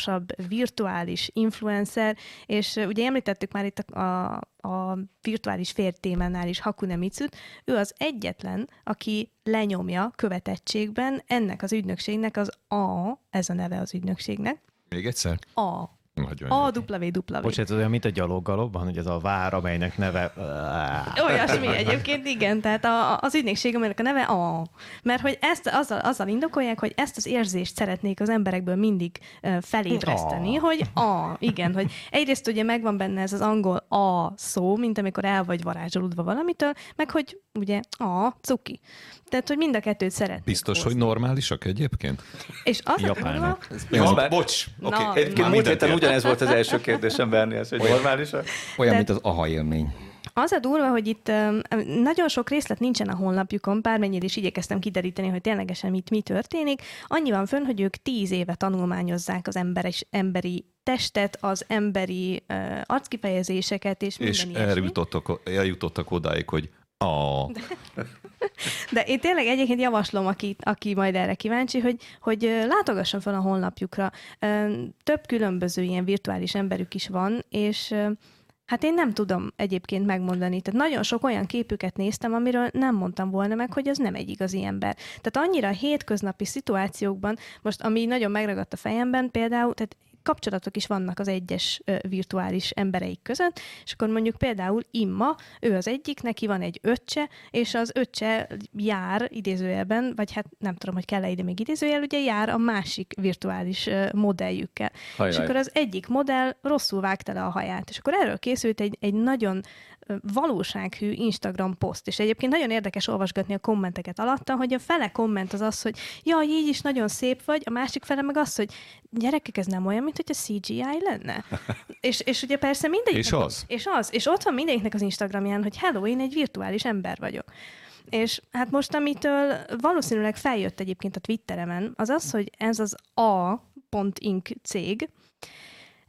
legbefolyásosabb virtuális influencer, és ugye említettük már itt a, a, a virtuális férj témánál is Hakune Mitsut, ő az egyetlen, aki lenyomja követettségben ennek az ügynökségnek az A, ez a neve az ügynökségnek, Még egyszer? A. Nagyon A jó. W W. Bocsánat, ez olyan, mint a gyaloggalobban, hogy ez a vár, amelynek neve... Olyasmi egyébként, igen, tehát a, az ügynökség, aminek a neve A. Mert hogy ezt azzal, azzal indokolják, hogy ezt az érzést szeretnék az emberekből mindig felébreszteni, A. hogy A, igen, hogy egyrészt ugye megvan benne ez az angol A szó, mint amikor el vagy varázsolódva valamitől, meg hogy ugye A, cuki. Tehát, hogy mind a kettőt szeretnék Biztos, hozni. hogy normálisak egyébként? És az a durva, Japánok. Ja, bocs. Oké. na. Egyébként múlt héten ugyanez volt az első kérdésem Bernihez, hogy normális Olyan, De- mint az aha élmény. Az a durva, hogy itt nagyon sok részlet nincsen a honlapjukon, bármennyire is igyekeztem kideríteni, hogy ténylegesen mit, mi történik. Annyi van fönn, hogy ők tíz éve tanulmányozzák az emberis, emberi testet, az emberi uh, arckifejezéseket és minden És eljutottak, eljutottak odáig, hogy a De én tényleg egyébként javaslom, aki, aki majd erre kíváncsi, hogy, hogy látogasson fel a honlapjukra. Több különböző ilyen virtuális emberük is van, és Hát én nem tudom egyébként megmondani. Tehát nagyon sok olyan képüket néztem, amiről nem mondtam volna meg, hogy az nem egy igazi ember. Tehát annyira hétköznapi szituációkban, most ami nagyon megragadt a fejemben, például, tehát kapcsolatok is vannak az egyes virtuális embereik között, és akkor mondjuk például Imma, ő az egyik, neki van egy öccse, és az öccse jár idézőjelben, vagy hát nem tudom, hogy kell-e ide még idézőjel, ugye jár a másik virtuális modelljükkel. Hajraj. És akkor az egyik modell rosszul vágta le a haját, és akkor erről készült egy, egy nagyon valósághű Instagram poszt, és egyébként nagyon érdekes olvasgatni a kommenteket alatta, hogy a fele komment az az, hogy jaj, így is nagyon szép vagy, a másik fele meg az, hogy gyerekek, ez nem olyan, mint hogy a CGI lenne. és, és ugye persze mindegyik. És az? És az. És ott van mindegyiknek az Instagramján, hogy hello, én egy virtuális ember vagyok. És hát most, amitől valószínűleg feljött egyébként a Twitteremen, az az, hogy ez az A.Inc. cég,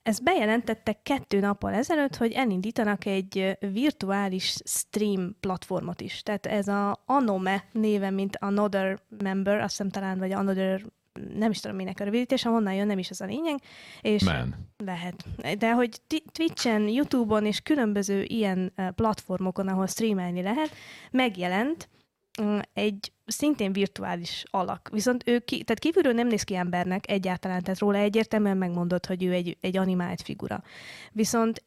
ez bejelentette kettő nappal ezelőtt, hogy elindítanak egy virtuális stream platformot is. Tehát ez a Anome néven, mint Another Member, azt hiszem talán, vagy Another, nem is tudom minek a rövidítése, honnan jön, nem is az a lényeg. És men. lehet. De hogy Twitchen, YouTube-on és különböző ilyen platformokon, ahol streamelni lehet, megjelent egy szintén virtuális alak. Viszont ő ki, tehát kívülről nem néz ki embernek egyáltalán, tehát róla egyértelműen megmondott, hogy ő egy, egy animált figura. Viszont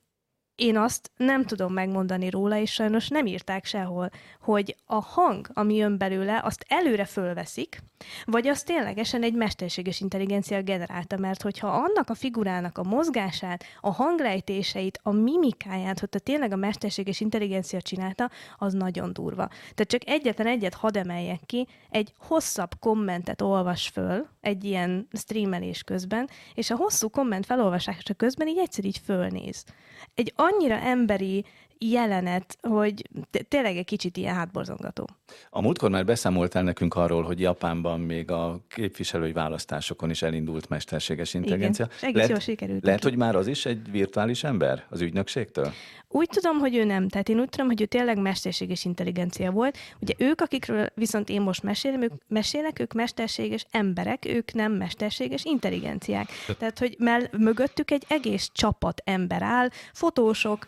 én azt nem tudom megmondani róla, és sajnos nem írták sehol, hogy a hang, ami jön belőle, azt előre fölveszik, vagy az ténylegesen egy mesterséges intelligencia generálta, mert hogyha annak a figurának a mozgását, a hanglejtéseit, a mimikáját, hogyha tényleg a mesterséges intelligencia csinálta, az nagyon durva. Tehát csak egyetlen egyet hadd emeljek ki, egy hosszabb kommentet olvas föl egy ilyen streamelés közben, és a hosszú komment felolvasása közben így egyszer így fölnéz. Egy annyira emberi jelenet, hogy tényleg egy kicsit ilyen hátborzongató. A múltkor már beszámoltál nekünk arról, hogy Japánban még a képviselői választásokon is elindult mesterséges intelligencia. Igen, és egész jól sikerült Lehet, hogy már az is egy virtuális ember az ügynökségtől? Úgy tudom, hogy ő nem. Tehát én úgy tudom, hogy ő tényleg mesterséges intelligencia volt. Ugye ők, akikről viszont én most mesélem, ők, mesélek, ők mesterséges emberek, ők nem mesterséges intelligenciák. Tehát, hogy mell- mögöttük egy egész csapat ember áll, fotósok,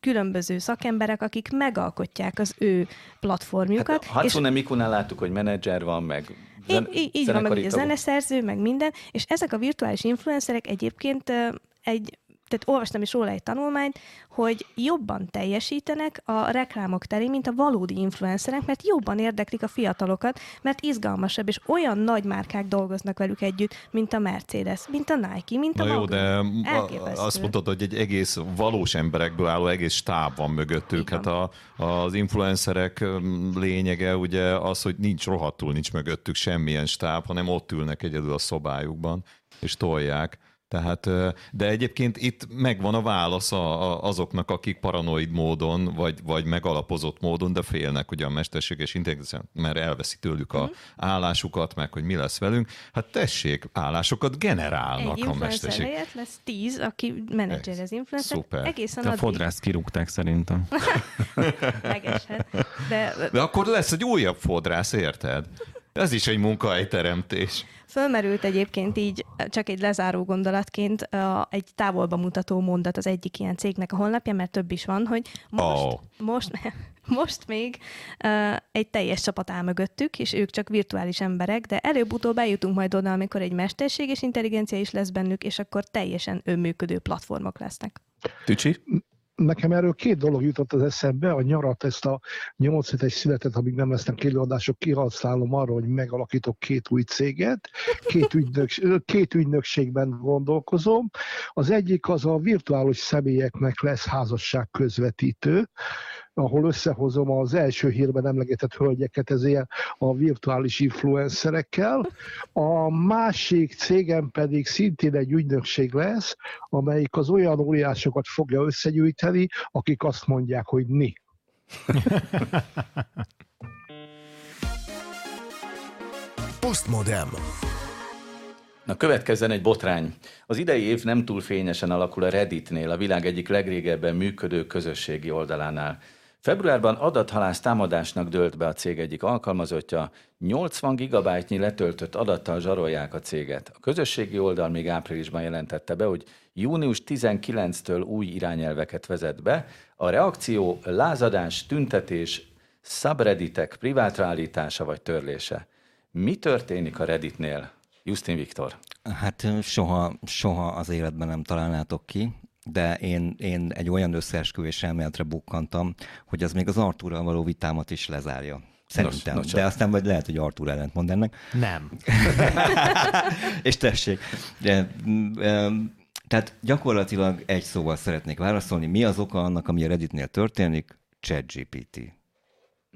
különböző szakemberek, akik megalkotják az ő platformjukat. Hát, Hatsune Mikunál láttuk, hogy menedzser van, meg Így, így, így van, meg ugye zeneszerző, meg minden, és ezek a virtuális influencerek egyébként egy tehát olvastam is róla egy tanulmányt, hogy jobban teljesítenek a reklámok terén, mint a valódi influencerek, mert jobban érdeklik a fiatalokat, mert izgalmasabb, és olyan nagy márkák dolgoznak velük együtt, mint a Mercedes, mint a Nike, mint a Na jó, Magnum. de Elképesztő. azt mondtad, hogy egy egész valós emberekből álló egész stáb van mögöttük. Hát a, az influencerek öm, lényege ugye az, hogy nincs rohadtul, nincs mögöttük semmilyen stáb, hanem ott ülnek egyedül a szobájukban, és tolják. Tehát, de egyébként itt megvan a válasz a, a, azoknak, akik paranoid módon, vagy, vagy megalapozott módon, de félnek ugye a mesterséges intelligencia, mert elveszi tőlük Mhm. a állásukat, meg hogy mi lesz velünk. Hát tessék, állásokat generálnak Egy a influencer mesterség. helyett lesz tíz, aki menedzser az influencer. Szuper. Egészen De a addig fodrászt kirúgták szerintem. megeshet. De De akkor lesz egy újabb fodrász, érted? Ez is egy munkahelyteremtés. Fölmerült egyébként így, csak egy lezáró gondolatként a, egy távolba mutató mondat az egyik ilyen cégnek a honlapja, mert több is van, hogy most, Ó. most, most még uh, egy teljes csapat áll mögöttük, és ők csak virtuális emberek, de előbb-utóbb eljutunk majd oda, amikor egy mesterséges intelligencia is lesz bennük, és akkor teljesen önműködő platformok lesznek. Tücsi? Nekem erről két dolog jutott az eszembe. A nyarat, ezt a 8 hetes születet, amíg nem lesznek előadások, kihasználom arra, hogy megalakítok két új céget. Két, ügynöks, két ügynökségben gondolkozom. Az egyik az a virtuális személyeknek lesz házasság közvetítő, ahol összehozom az első hírben emlegetett hölgyeket, ez ilyen a virtuális influencerekkel. A másik cégem pedig szintén egy ügynökség lesz, amelyik az olyan óriásokat fogja összegyűjteni, akik azt mondják, hogy ni. Postmodem. Na következzen egy botrány. Az idei év nem túl fényesen alakul a Redditnél, a világ egyik legrégebben működő közösségi oldalánál. Februárban adathalász támadásnak dőlt be a cég egyik alkalmazottja, 80 gigabájtnyi letöltött adattal zsarolják a céget. A közösségi oldal még áprilisban jelentette be, hogy június 19-től új irányelveket vezet be. A reakció lázadás, tüntetés, subredditek privátra állítása vagy törlése. Mi történik a Redditnél? Justin Viktor. Hát soha, soha az életben nem találnátok ki, de én, én egy olyan összeesküvés elméletre bukkantam, hogy az még az Artúrral való vitámat is lezárja. Szerintem. nos csak. de aztán vagy lehet, hogy Artúr ellent mond ennek. Nem. És tessék. De, em, tehát gyakorlatilag egy szóval szeretnék válaszolni. Mi az oka annak, ami a Redditnél történik? ChatGPT.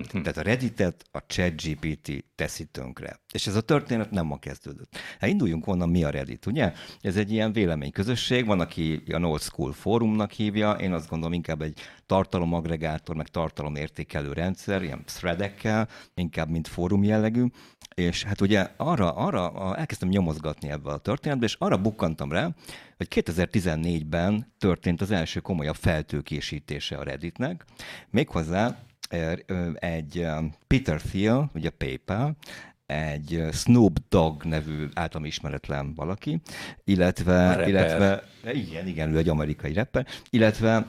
Tehát a Redditet a ChatGPT teszi tönkre. És ez a történet nem ma kezdődött. Hát induljunk onnan, mi a Reddit, ugye? Ez egy ilyen véleményközösség, van, aki a Old School fórumnak hívja, én azt gondolom inkább egy tartalomagregátor, meg tartalomértékelő rendszer, ilyen threadekkel, inkább mint fórum jellegű, és hát ugye arra, arra elkezdtem nyomozgatni ebbe a történetbe, és arra bukkantam rá, hogy 2014-ben történt az első komolyabb feltőkésítése a Redditnek, méghozzá egy Peter Thiel, ugye PayPal, egy Snoop Dogg nevű általam ismeretlen valaki, illetve, illetve igen, igen, ő egy amerikai rapper, illetve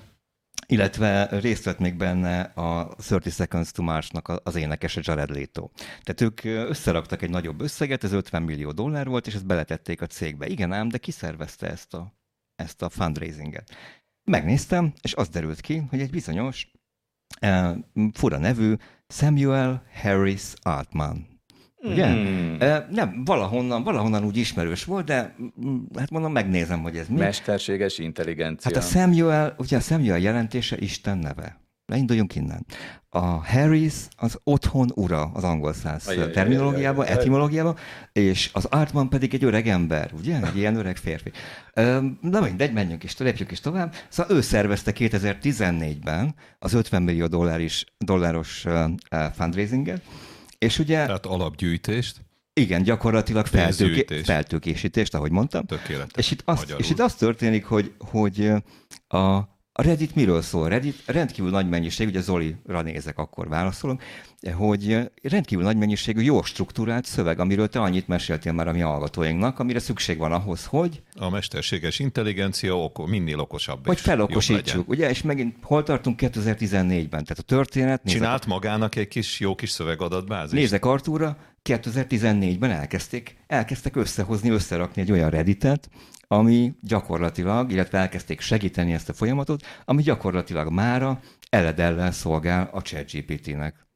illetve részt vett még benne a 30 Seconds to Mars-nak az énekese Jared Leto. Tehát ők összeraktak egy nagyobb összeget, ez 50 millió dollár volt, és ezt beletették a cégbe. Igen ám, de ki szervezte ezt a, ezt a fundraisinget? Megnéztem, és az derült ki, hogy egy bizonyos uh, fura nevű Samuel Harris Altman. Ugye? Uh, nem, valahonnan, valahonnan úgy ismerős volt, de mm, hát mondom, megnézem, hogy ez mi. Mesterséges intelligencia. Hát a Samuel, ugye a Samuel jelentése Isten neve. Leinduljunk innen. A Harris az otthon ura az angol száz terminológiában, etimológiában, és az Artman pedig egy öreg ember, ugye? Egy ilyen öreg férfi. Na mindegy, menjünk is, lépjük is tovább. Szóval ő szervezte 2014-ben az 50 millió dolláris, dolláros fundraisinget, és ugye, Tehát alapgyűjtést, igen, gyakorlatilag feltőké, feltőkésítést, ahogy mondtam. tökéletes. És itt, azt, és itt az történik, hogy, hogy a, a Reddit miről szól? Reddit rendkívül nagy mennyiség, ugye Zolira nézek, akkor válaszolom, hogy rendkívül nagy mennyiségű, jó struktúrált szöveg, amiről te annyit meséltél már a mi hallgatóinknak, amire szükség van ahhoz, hogy, A mesterséges intelligencia oko, minél okosabb hogy felokosítsuk. Ugye, és megint hol tartunk 2014-ben? Tehát a történet, nézek, Csinált magának egy kis jó kis szövegadatbázist? nézek Artúra, 2014-ben elkezdték, elkezdtek összehozni, összerakni egy olyan Redditet, ami gyakorlatilag, illetve elkezdték segíteni ezt a folyamatot, ami gyakorlatilag mára eledellel szolgál a ChatGPT-nek.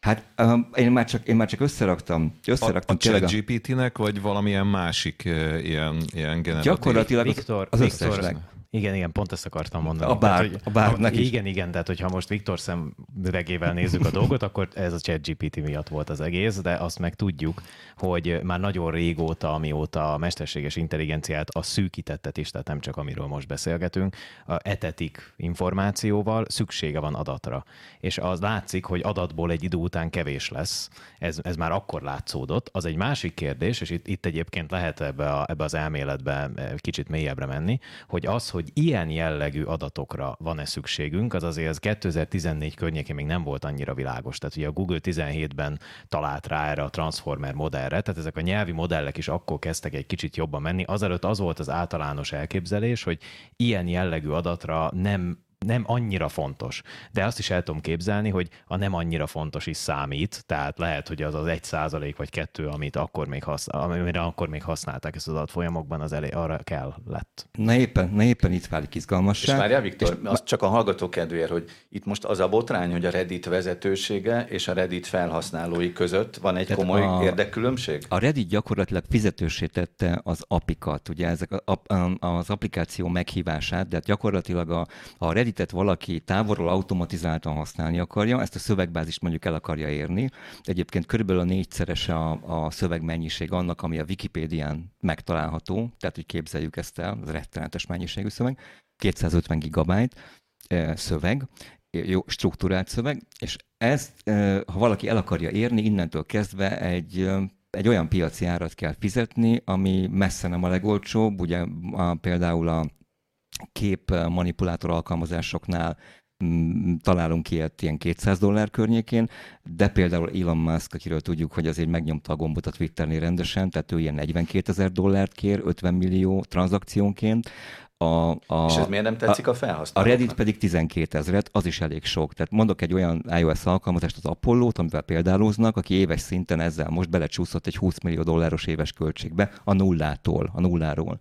Hát um, én, már csak, én már csak összeraktam, összeraktam a, a ChatGPT-nek, vagy valamilyen másik uh, ilyen, ilyen generatív? Gyakorlatilag Viktor, az Viktor, összesnek. Igen, igen, pont ezt akartam mondani. A bár, tehát, hogy, a bárnak is. Igen, igen, tehát hogyha most Viktor szemüvegével nézzük a dolgot, akkor ez a ChatGPT miatt volt az egész, de azt meg tudjuk, hogy már nagyon régóta, amióta a mesterséges intelligenciát a szűkítettet is, tehát nem csak amiről most beszélgetünk, etetik információval szüksége van adatra. És az látszik, hogy adatból egy idő után kevés lesz. Ez, ez már akkor látszódott. Az egy másik kérdés, és itt, itt egyébként lehet ebbe, a, ebbe az elméletbe kicsit mélyebbre menni, hogy az, hogy ilyen jellegű adatokra van-e szükségünk, az azért az 2014 környékén még nem volt annyira világos. Tehát ugye a Google 17-ben talált rá erre a Transformer modellre, tehát ezek a nyelvi modellek is akkor kezdtek egy kicsit jobban menni. Azelőtt az volt az általános elképzelés, hogy ilyen jellegű adatra nem nem annyira fontos. De azt is el tudom képzelni, hogy a nem annyira fontos is számít, tehát lehet, hogy az az egy százalék vagy kettő, amit akkor még, használ, amire akkor még használták ezt az adatfolyamokban, az elé, arra kell lett. Na éppen, na éppen itt válik izgalmassá. És várjál, Viktor, és azt csak a hallgató kedvéért, hogy itt most az a botrány, hogy a Reddit vezetősége és a Reddit felhasználói között van egy Tehát komoly a- érdekkülönbség? A Reddit gyakorlatilag fizetősé tette az apikat, ugye ezek a, a, az applikáció meghívását, de hát gyakorlatilag a, a Redditet valaki távolról automatizáltan használni akarja, ezt a szövegbázist mondjuk el akarja érni. Egyébként körülbelül a négyszerese a, a szövegmennyiség annak, ami a Wikipédián megtalálható, tehát hogy képzeljük ezt el, az rettenetes mennyiségű szöveg, 250 gigabyte eh, szöveg, jó struktúrált szöveg, és ezt, eh, ha valaki el akarja érni, innentől kezdve egy eh, egy olyan piaci árat kell fizetni, ami messze nem a legolcsóbb, ugye a, például a kép manipulátor alkalmazásoknál mm, találunk ilyet ilyen 200 dollár környékén, de például Elon Musk, akiről tudjuk, hogy azért megnyomta a gombot a Twitternél rendesen, tehát ő ilyen 42 ezer dollárt kér 50 millió tranzakciónként. A, a, És ez miért nem tetszik a a felhasználóknak? Reddit pedig 12 ezeret, az is elég sok. Tehát mondok egy olyan iOS alkalmazást, az Apollo-t, amivel példálóznak, aki éves szinten ezzel most belecsúszott egy 20 millió dolláros éves költségbe a nullától, a nulláról.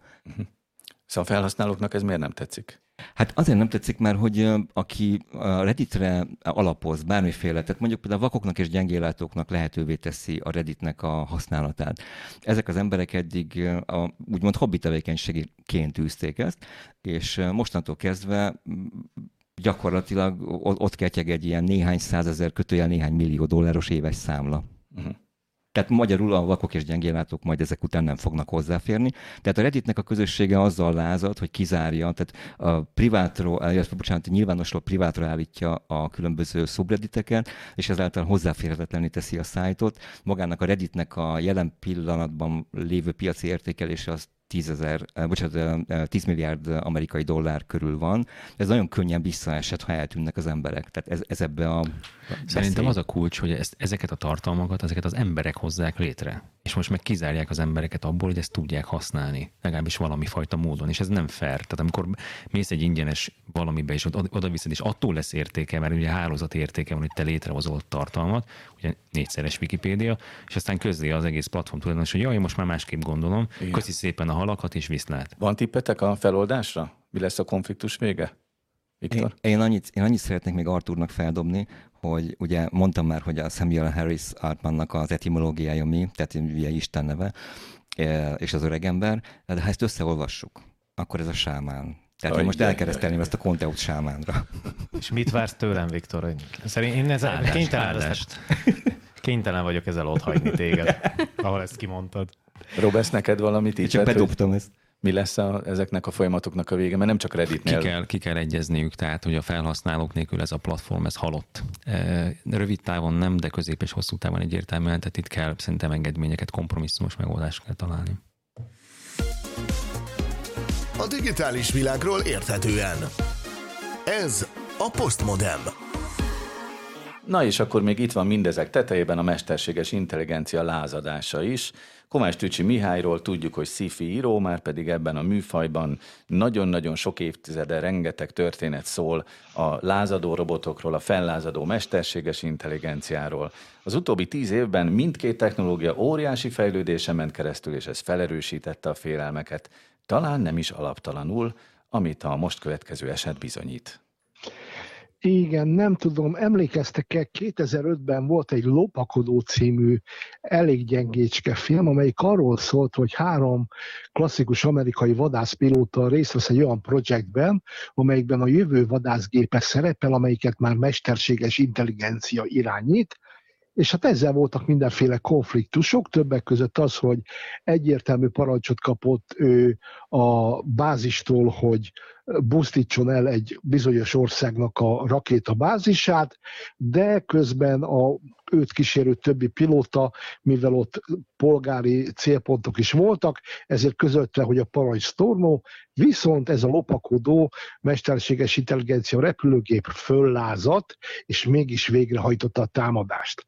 Szóval a felhasználóknak ez miért nem tetszik? Hát azért nem tetszik, mert hogy aki Redditre alapoz bármiféle, tehát mondjuk például vakoknak és gyengéllátóknak lehetővé teszi a Redditnek a használatát. Ezek az emberek eddig a, úgymond hobbi tevékenységként űzték ezt, és mostantól kezdve gyakorlatilag ott ketyeg egy ilyen néhány százezer kötőjel néhány millió dolláros éves számla. Uh-huh. Tehát magyarul a vakok és gyengéllátók majd ezek után nem fognak hozzáférni. Tehát a Redditnek a közössége azzal lázad, hogy kizárja, tehát a privátról, illetve bocsánat, nyilvánosról privátra állítja a különböző subredditeket, és ezáltal hozzáférhetetlenné teszi a szájtot. Magának a Redditnek a jelen pillanatban lévő piaci értékelése az 10, ezer, eh, bocsánat, eh, 10 milliárd amerikai dollár körül van. Ez nagyon könnyen visszaesett, ha eltűnnek az emberek. Tehát ez, ez ebbe a Szerintem veszély. az a kulcs, hogy ezt, ezeket a tartalmakat, ezeket az emberek hozzák létre. És most meg kizárják az embereket abból, hogy ezt tudják használni. Legalábbis valami fajta módon. És ez nem fair. Tehát amikor mész egy ingyenes valamibe, és oda viszed, és attól lesz értéke, mert ugye hálózat értéke van, hogy te létrehozol tartalmat, ugye négyszeres Wikipédia, és aztán közé az egész platform tulajdonos, hogy jaj, most már másképp gondolom, Igen. köszi szépen a halakat, és viszlát. Van tippetek a feloldásra? Mi lesz a konfliktus vége? Viktor? Én, én, annyit, én annyit szeretnék még Arturnak feldobni, hogy ugye mondtam már, hogy a Samuel Harris Artmannak az etimológiája mi, tehát ugye Isten neve, e, és az öregember, de ha ezt összeolvassuk, akkor ez a sámán. Tehát én most elkeresztelném ezt a Conteut sámánra. És mit vársz tőlem, Viktor? Hogy Szerint én ezzel Áldást, kénytelen, áldást. kénytelen vagyok ezzel ott hagyni téged, ahol ezt kimondtad. Robesz, neked valamit így Csak bedobtam ezt. Mi lesz a, ezeknek a folyamatoknak a vége? Mert nem csak Ki Redditnél. kell, ki kell egyezniük, tehát hogy a felhasználók nélkül ez a platform, ez halott. E, Rövid távon nem, de közép és hosszú távon egyértelműen, tehát itt kell szerintem engedményeket, kompromisszumos megoldást kell találni. A digitális világról érthetően. Ez a Postmodem. Na és akkor még itt van mindezek tetejében a mesterséges intelligencia lázadása is. Komács Tücsi Mihályról tudjuk, hogy sci-fi író, már pedig ebben a műfajban nagyon-nagyon sok évtizede rengeteg történet szól a lázadó robotokról, a fellázadó mesterséges intelligenciáról. Az utóbbi tíz évben mindkét technológia óriási fejlődése ment keresztül, és ez felerősítette a félelmeket. talán nem is alaptalanul, amit a most következő eset bizonyít. Igen, nem tudom, emlékeztek-e, 2005-ben volt egy Lopakodó című elég gyengécske film, amelyik arról szólt, hogy három klasszikus amerikai vadászpilóta részt vesz egy olyan projektben, amelyikben a jövő vadászgépe szerepel, amelyiket már mesterséges intelligencia irányít, és hát ezzel voltak mindenféle konfliktusok, többek között az, hogy egyértelmű parancsot kapott ő a bázistól, hogy busztítson el egy bizonyos országnak a rakéta bázisát, de közben a őt kísérő többi pilóta, mivel ott polgári célpontok is voltak, ezért közölte, hogy a parancs tornó, viszont ez a lopakodó mesterséges intelligencia repülőgép föllázadt, és mégis végrehajtotta a támadást.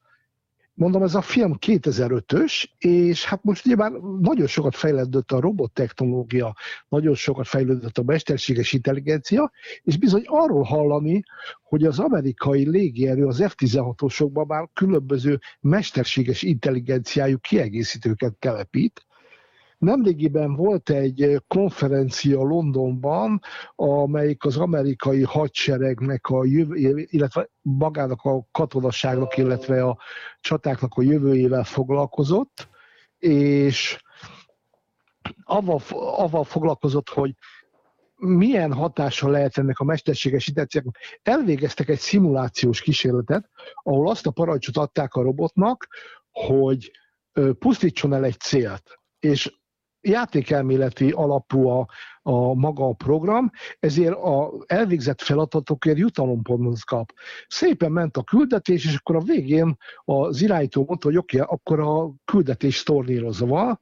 Mondom, ez a film 2005-ös, és hát most már nagyon sokat fejlődött a robottechnológia, nagyon sokat fejlődött a mesterséges intelligencia, és bizony arról hallani, hogy az amerikai légierő az F-16-osokban már különböző mesterséges intelligenciájú kiegészítőket telepít, Nemrégiben volt egy konferencia Londonban, amelyik az amerikai hadseregnek a jövő, illetve magának a katonaságnak, illetve a csatáknak a jövőjével foglalkozott, és avval, avval foglalkozott, hogy milyen hatása lehet ennek a mesterséges intelligenciának. Elvégeztek egy szimulációs kísérletet, ahol azt a parancsot adták a robotnak, hogy pusztítson el egy célt. És játékelméleti alapú a, a maga a program, ezért a elvégzett feladatokért jutalompontot kap. Szépen ment a küldetés, és akkor a végén az irányító mondta, hogy oké, okay, akkor a küldetés sztornírozva van,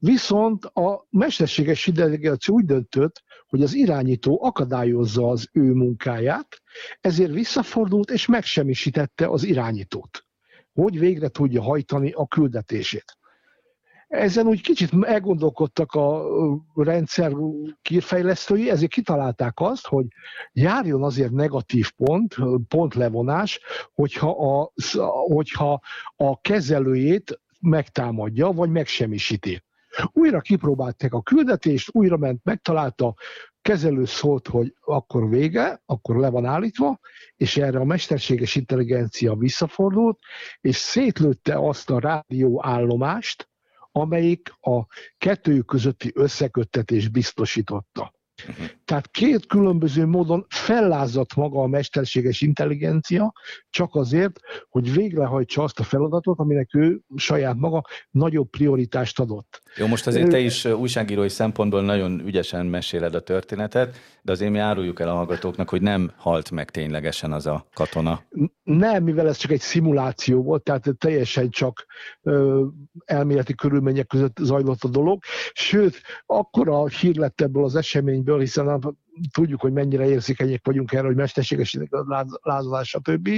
Viszont a mesterséges intelligencia úgy döntött, hogy az irányító akadályozza az ő munkáját, ezért visszafordult és megsemmisítette az irányítót, hogy végre tudja hajtani a küldetését. Ezen úgy kicsit elgondolkodtak a rendszer kírfejlesztői, ezért kitalálták azt, hogy járjon azért negatív pont, pontlevonás, hogyha a, hogyha a kezelőjét megtámadja, vagy megsemmisíti. Újra kipróbálták a küldetést, újra ment, megtalálta, kezelő szólt, hogy akkor vége, akkor le van állítva, és erre a mesterséges intelligencia visszafordult, és szétlőtte azt a rádióállomást, amelyik a kettőjük közötti összeköttetés biztosította. Uh-huh. Tehát két különböző módon fellázadt maga a mesterséges intelligencia, csak azért, hogy végrehajtsa azt a feladatot, aminek ő saját maga nagyobb prioritást adott. Jó, most azért te is újságírói szempontból nagyon ügyesen meséled a történetet, de azért mi áruljuk el a hallgatóknak, hogy nem halt meg ténylegesen az a katona. Nem, mivel ez csak egy szimuláció volt, tehát teljesen csak ö, elméleti körülmények között zajlott a dolog. Sőt, akkora hír lett ebből az eseményből, hiszen tudjuk, hogy mennyire érzékenyek vagyunk erre, hogy mesterséges lázadás, stb.,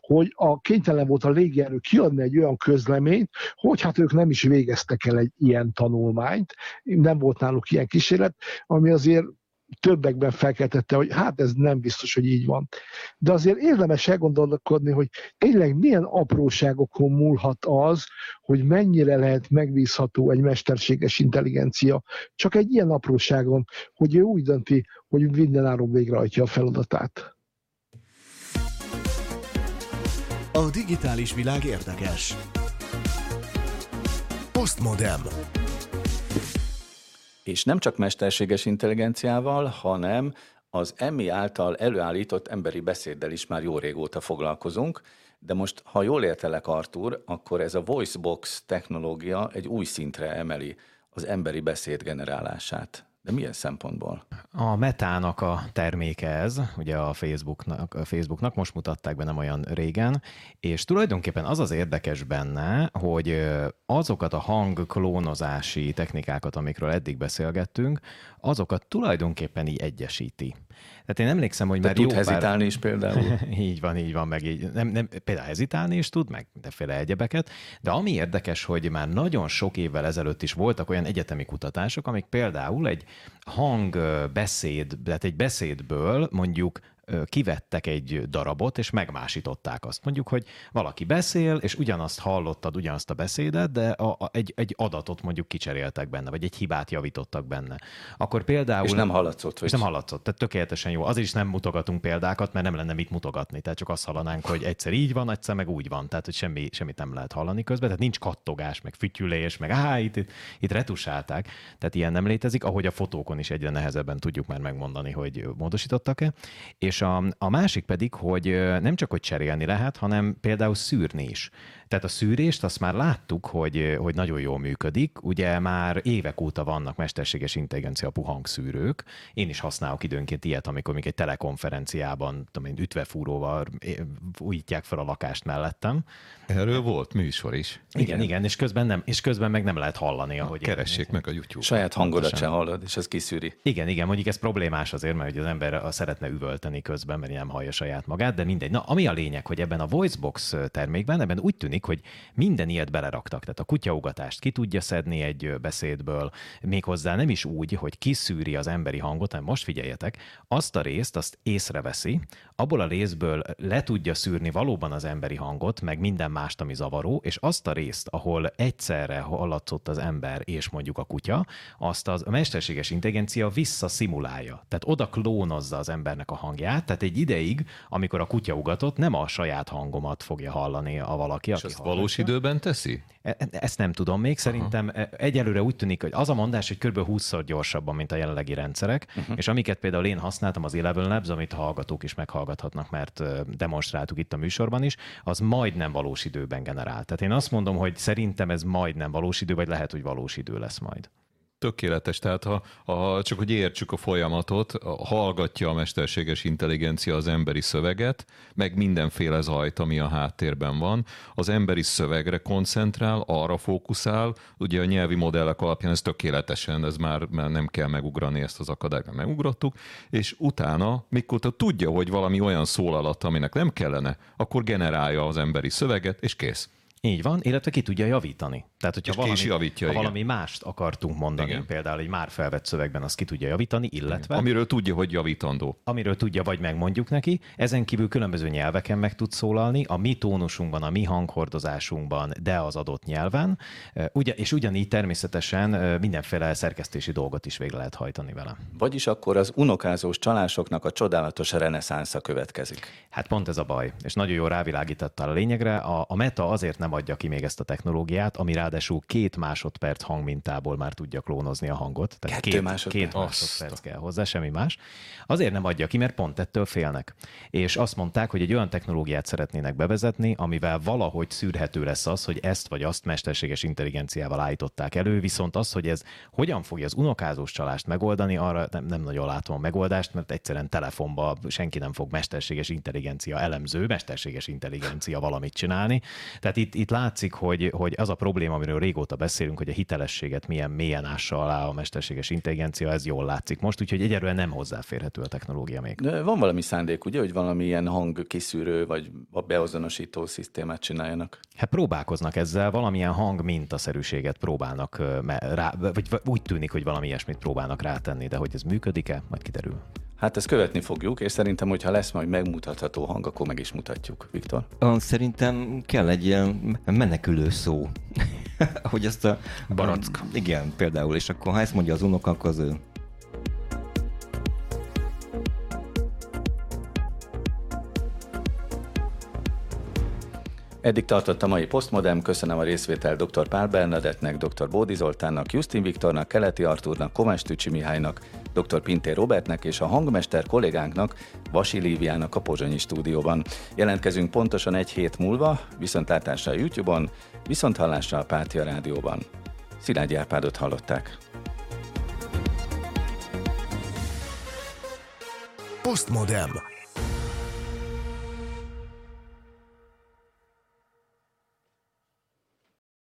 hogy a kénytelen volt a légierő kiadni egy olyan közleményt, hogy hát ők nem is végeztek el egy ilyen tanulmányt, nem volt náluk ilyen kísérlet, ami azért többekben felkeltette, hogy hát ez nem biztos, hogy így van. De azért érdemes elgondolkodni, hogy tényleg milyen apróságokon múlhat az, hogy mennyire lehet megbízható egy mesterséges intelligencia. Csak egy ilyen apróságon, hogy ő úgy dönti, hogy mindenáron végrehajtja a feladatát. A digitális világ érdekes. Postmodem. És nem csak mesterséges intelligenciával, hanem az EMI által előállított emberi beszéddel is már jó régóta foglalkozunk, de most, ha jól értelek, Artur, akkor ez a VoiceBox technológia egy új szintre emeli az emberi beszéd generálását. De milyen szempontból? A metának a terméke ez, ugye a Facebooknak, a Facebooknak most mutatták be nem olyan régen, és tulajdonképpen az az érdekes benne, hogy azokat a hangklónozási technikákat, amikről eddig beszélgettünk, azokat tulajdonképpen így egyesíti. Tehát én emlékszem, hogy már tud jó hezitálni pár... is például. így van, így van, meg így. Nem, nem, például hezitálni is tud, meg mindenféle egyebeket, de ami érdekes, hogy már nagyon sok évvel ezelőtt is voltak olyan egyetemi kutatások, amik például egy hangbeszéd, tehát egy beszédből mondjuk kivettek egy darabot, és megmásították azt. Mondjuk, hogy valaki beszél, és ugyanazt hallottad, ugyanazt a beszédet, de a, a, egy, egy adatot mondjuk kicseréltek benne, vagy egy hibát javítottak benne. Akkor például... És nem hallatszott. És nem hallatszott, tehát tökéletesen jó. Azért is nem mutogatunk példákat, mert nem lenne mit mutogatni. Tehát csak azt hallanánk, hogy egyszer így van, egyszer meg úgy van. Tehát, hogy semmi, semmit nem lehet hallani közben. Tehát nincs kattogás, meg fütyülés, meg áh, itt, itt, itt retusálták. Tehát ilyen nem létezik, ahogy a fotókon is egyre nehezebben tudjuk már megmondani, hogy módosítottak-e. És a, a másik pedig, hogy nem csak hogy cserélni lehet, hanem például szűrni is. Tehát a szűrést azt már láttuk, hogy, hogy nagyon jól működik. Ugye már évek óta vannak mesterséges intelligencia hangszűrők. Én is használok időnként ilyet, amikor még egy telekonferenciában tudom én, ütvefúróval újítják fel a lakást mellettem. Erről volt műsor is. Igen, igen, igen és, közben nem, és közben meg nem lehet hallani, ahogy Keressék meg a YouTube. Saját hangodat sem hallod, és ez kiszűri. Igen, igen, mondjuk ez problémás azért, mert az ember szeretne üvölteni közben, mert nem hallja saját magát, de mindegy. Na, ami a lényeg, hogy ebben a Voicebox termékben, ebben úgy tűnik, hogy minden ilyet beleraktak. Tehát a kutyaugatást ki tudja szedni egy beszédből, méghozzá nem is úgy, hogy kiszűri az emberi hangot, hanem most figyeljetek, azt a részt, azt észreveszi, abból a részből le tudja szűrni valóban az emberi hangot, meg minden mást, ami zavaró, és azt a részt, ahol egyszerre hallatszott az ember és mondjuk a kutya, azt az a mesterséges intelligencia visszaszimulálja. Tehát oda klónozza az embernek a hangját, tehát egy ideig, amikor a kutya ugatott, nem a saját hangomat fogja hallani a valaki, és aki valós időben teszi? E, e, ezt nem tudom még. Szerintem Aha. egyelőre úgy tűnik, hogy az a mondás, hogy kb. 20-szor gyorsabban, mint a jelenlegi rendszerek, uh-huh. és amiket például én használtam, az Eleven Labs, amit hallgatók is meghallgathatnak, mert demonstráltuk itt a műsorban is, az majdnem valós időben generál. Tehát én azt mondom, hogy szerintem ez majdnem valós idő, vagy lehet, hogy valós idő lesz majd tökéletes. Tehát ha, ha csak hogy értsük a folyamatot, hallgatja a mesterséges intelligencia az emberi szöveget, meg mindenféle zajt, ami a háttérben van. Az emberi szövegre koncentrál, arra fókuszál. Ugye a nyelvi modellek alapján ez tökéletesen, ez már, nem kell megugrani ezt az akadályt, mert megugrottuk. És utána, mikor tudja, hogy valami olyan szólalat, aminek nem kellene, akkor generálja az emberi szöveget, és kész. Így van, illetve ki tudja javítani. Tehát, hogyha valami, javítja, ha igen. valami mást akartunk mondani, igen. például egy már felvett szövegben, azt ki tudja javítani, illetve... Igen. Amiről tudja, hogy javítandó. Amiről tudja, vagy megmondjuk neki. Ezen kívül különböző nyelveken meg tud szólalni, a mi tónusunkban, a mi hanghordozásunkban, de az adott nyelven. Ugye, és ugyanígy természetesen mindenféle szerkesztési dolgot is végre lehet hajtani vele. Vagyis akkor az unokázós csalásoknak a csodálatos reneszánsza következik. Hát pont ez a baj. És nagyon jól rávilágítottál a lényegre. A, a meta azért nem adja ki még ezt a technológiát, ami ráadásul két másodperc hangmintából már tudja klónozni a hangot. Tehát Kettő két, másodperc. két másodperc kell hozzá, semmi más. Azért nem adja ki, mert pont ettől félnek. És azt mondták, hogy egy olyan technológiát szeretnének bevezetni, amivel valahogy szűrhető lesz az, hogy ezt vagy azt mesterséges intelligenciával állították elő, viszont az, hogy ez hogyan fogja az unokázós csalást megoldani, arra nem, nem nagyon látom a megoldást, mert egyszerűen telefonba senki nem fog mesterséges intelligencia elemző, mesterséges intelligencia valamit csinálni. Tehát itt, itt látszik, hogy, hogy az a probléma, amiről régóta beszélünk, hogy a hitelességet milyen mélyen ássa alá a mesterséges intelligencia, ez jól látszik most, úgyhogy egyelőre nem hozzáférhető a technológia még. De van valami szándék, ugye, hogy valami ilyen hangkiszűrő vagy a beazonosító szisztémát csináljanak? Hát próbálkoznak ezzel, valamilyen hang mintaszerűséget próbálnak rá, vagy úgy tűnik, hogy valami ilyesmit próbálnak rátenni, de hogy ez működik-e, majd kiderül. Hát ezt követni fogjuk, és szerintem, hogyha lesz majd megmutatható hang, akkor meg is mutatjuk. Viktor? Szerintem kell egy ilyen menekülő szó. hogy ezt a... Barack. Igen, például, és akkor ha ezt mondja az unok, akkor az ő. Eddig tartott a mai Postmodem, köszönöm a részvétel dr. Pál Bernadettnek, dr. Bódi Zoltánnak, Justin Viktornak, Keleti Artúrnak, Kovács Tücsi Mihálynak, dr. Pintér Robertnek és a hangmester kollégánknak, Vasi Líviának a Pozsonyi stúdióban. Jelentkezünk pontosan egy hét múlva, viszontlátásra a YouTube-on, viszonthallásra a Pátia Rádióban. Szilágyi Árpádot hallották. Postmodem.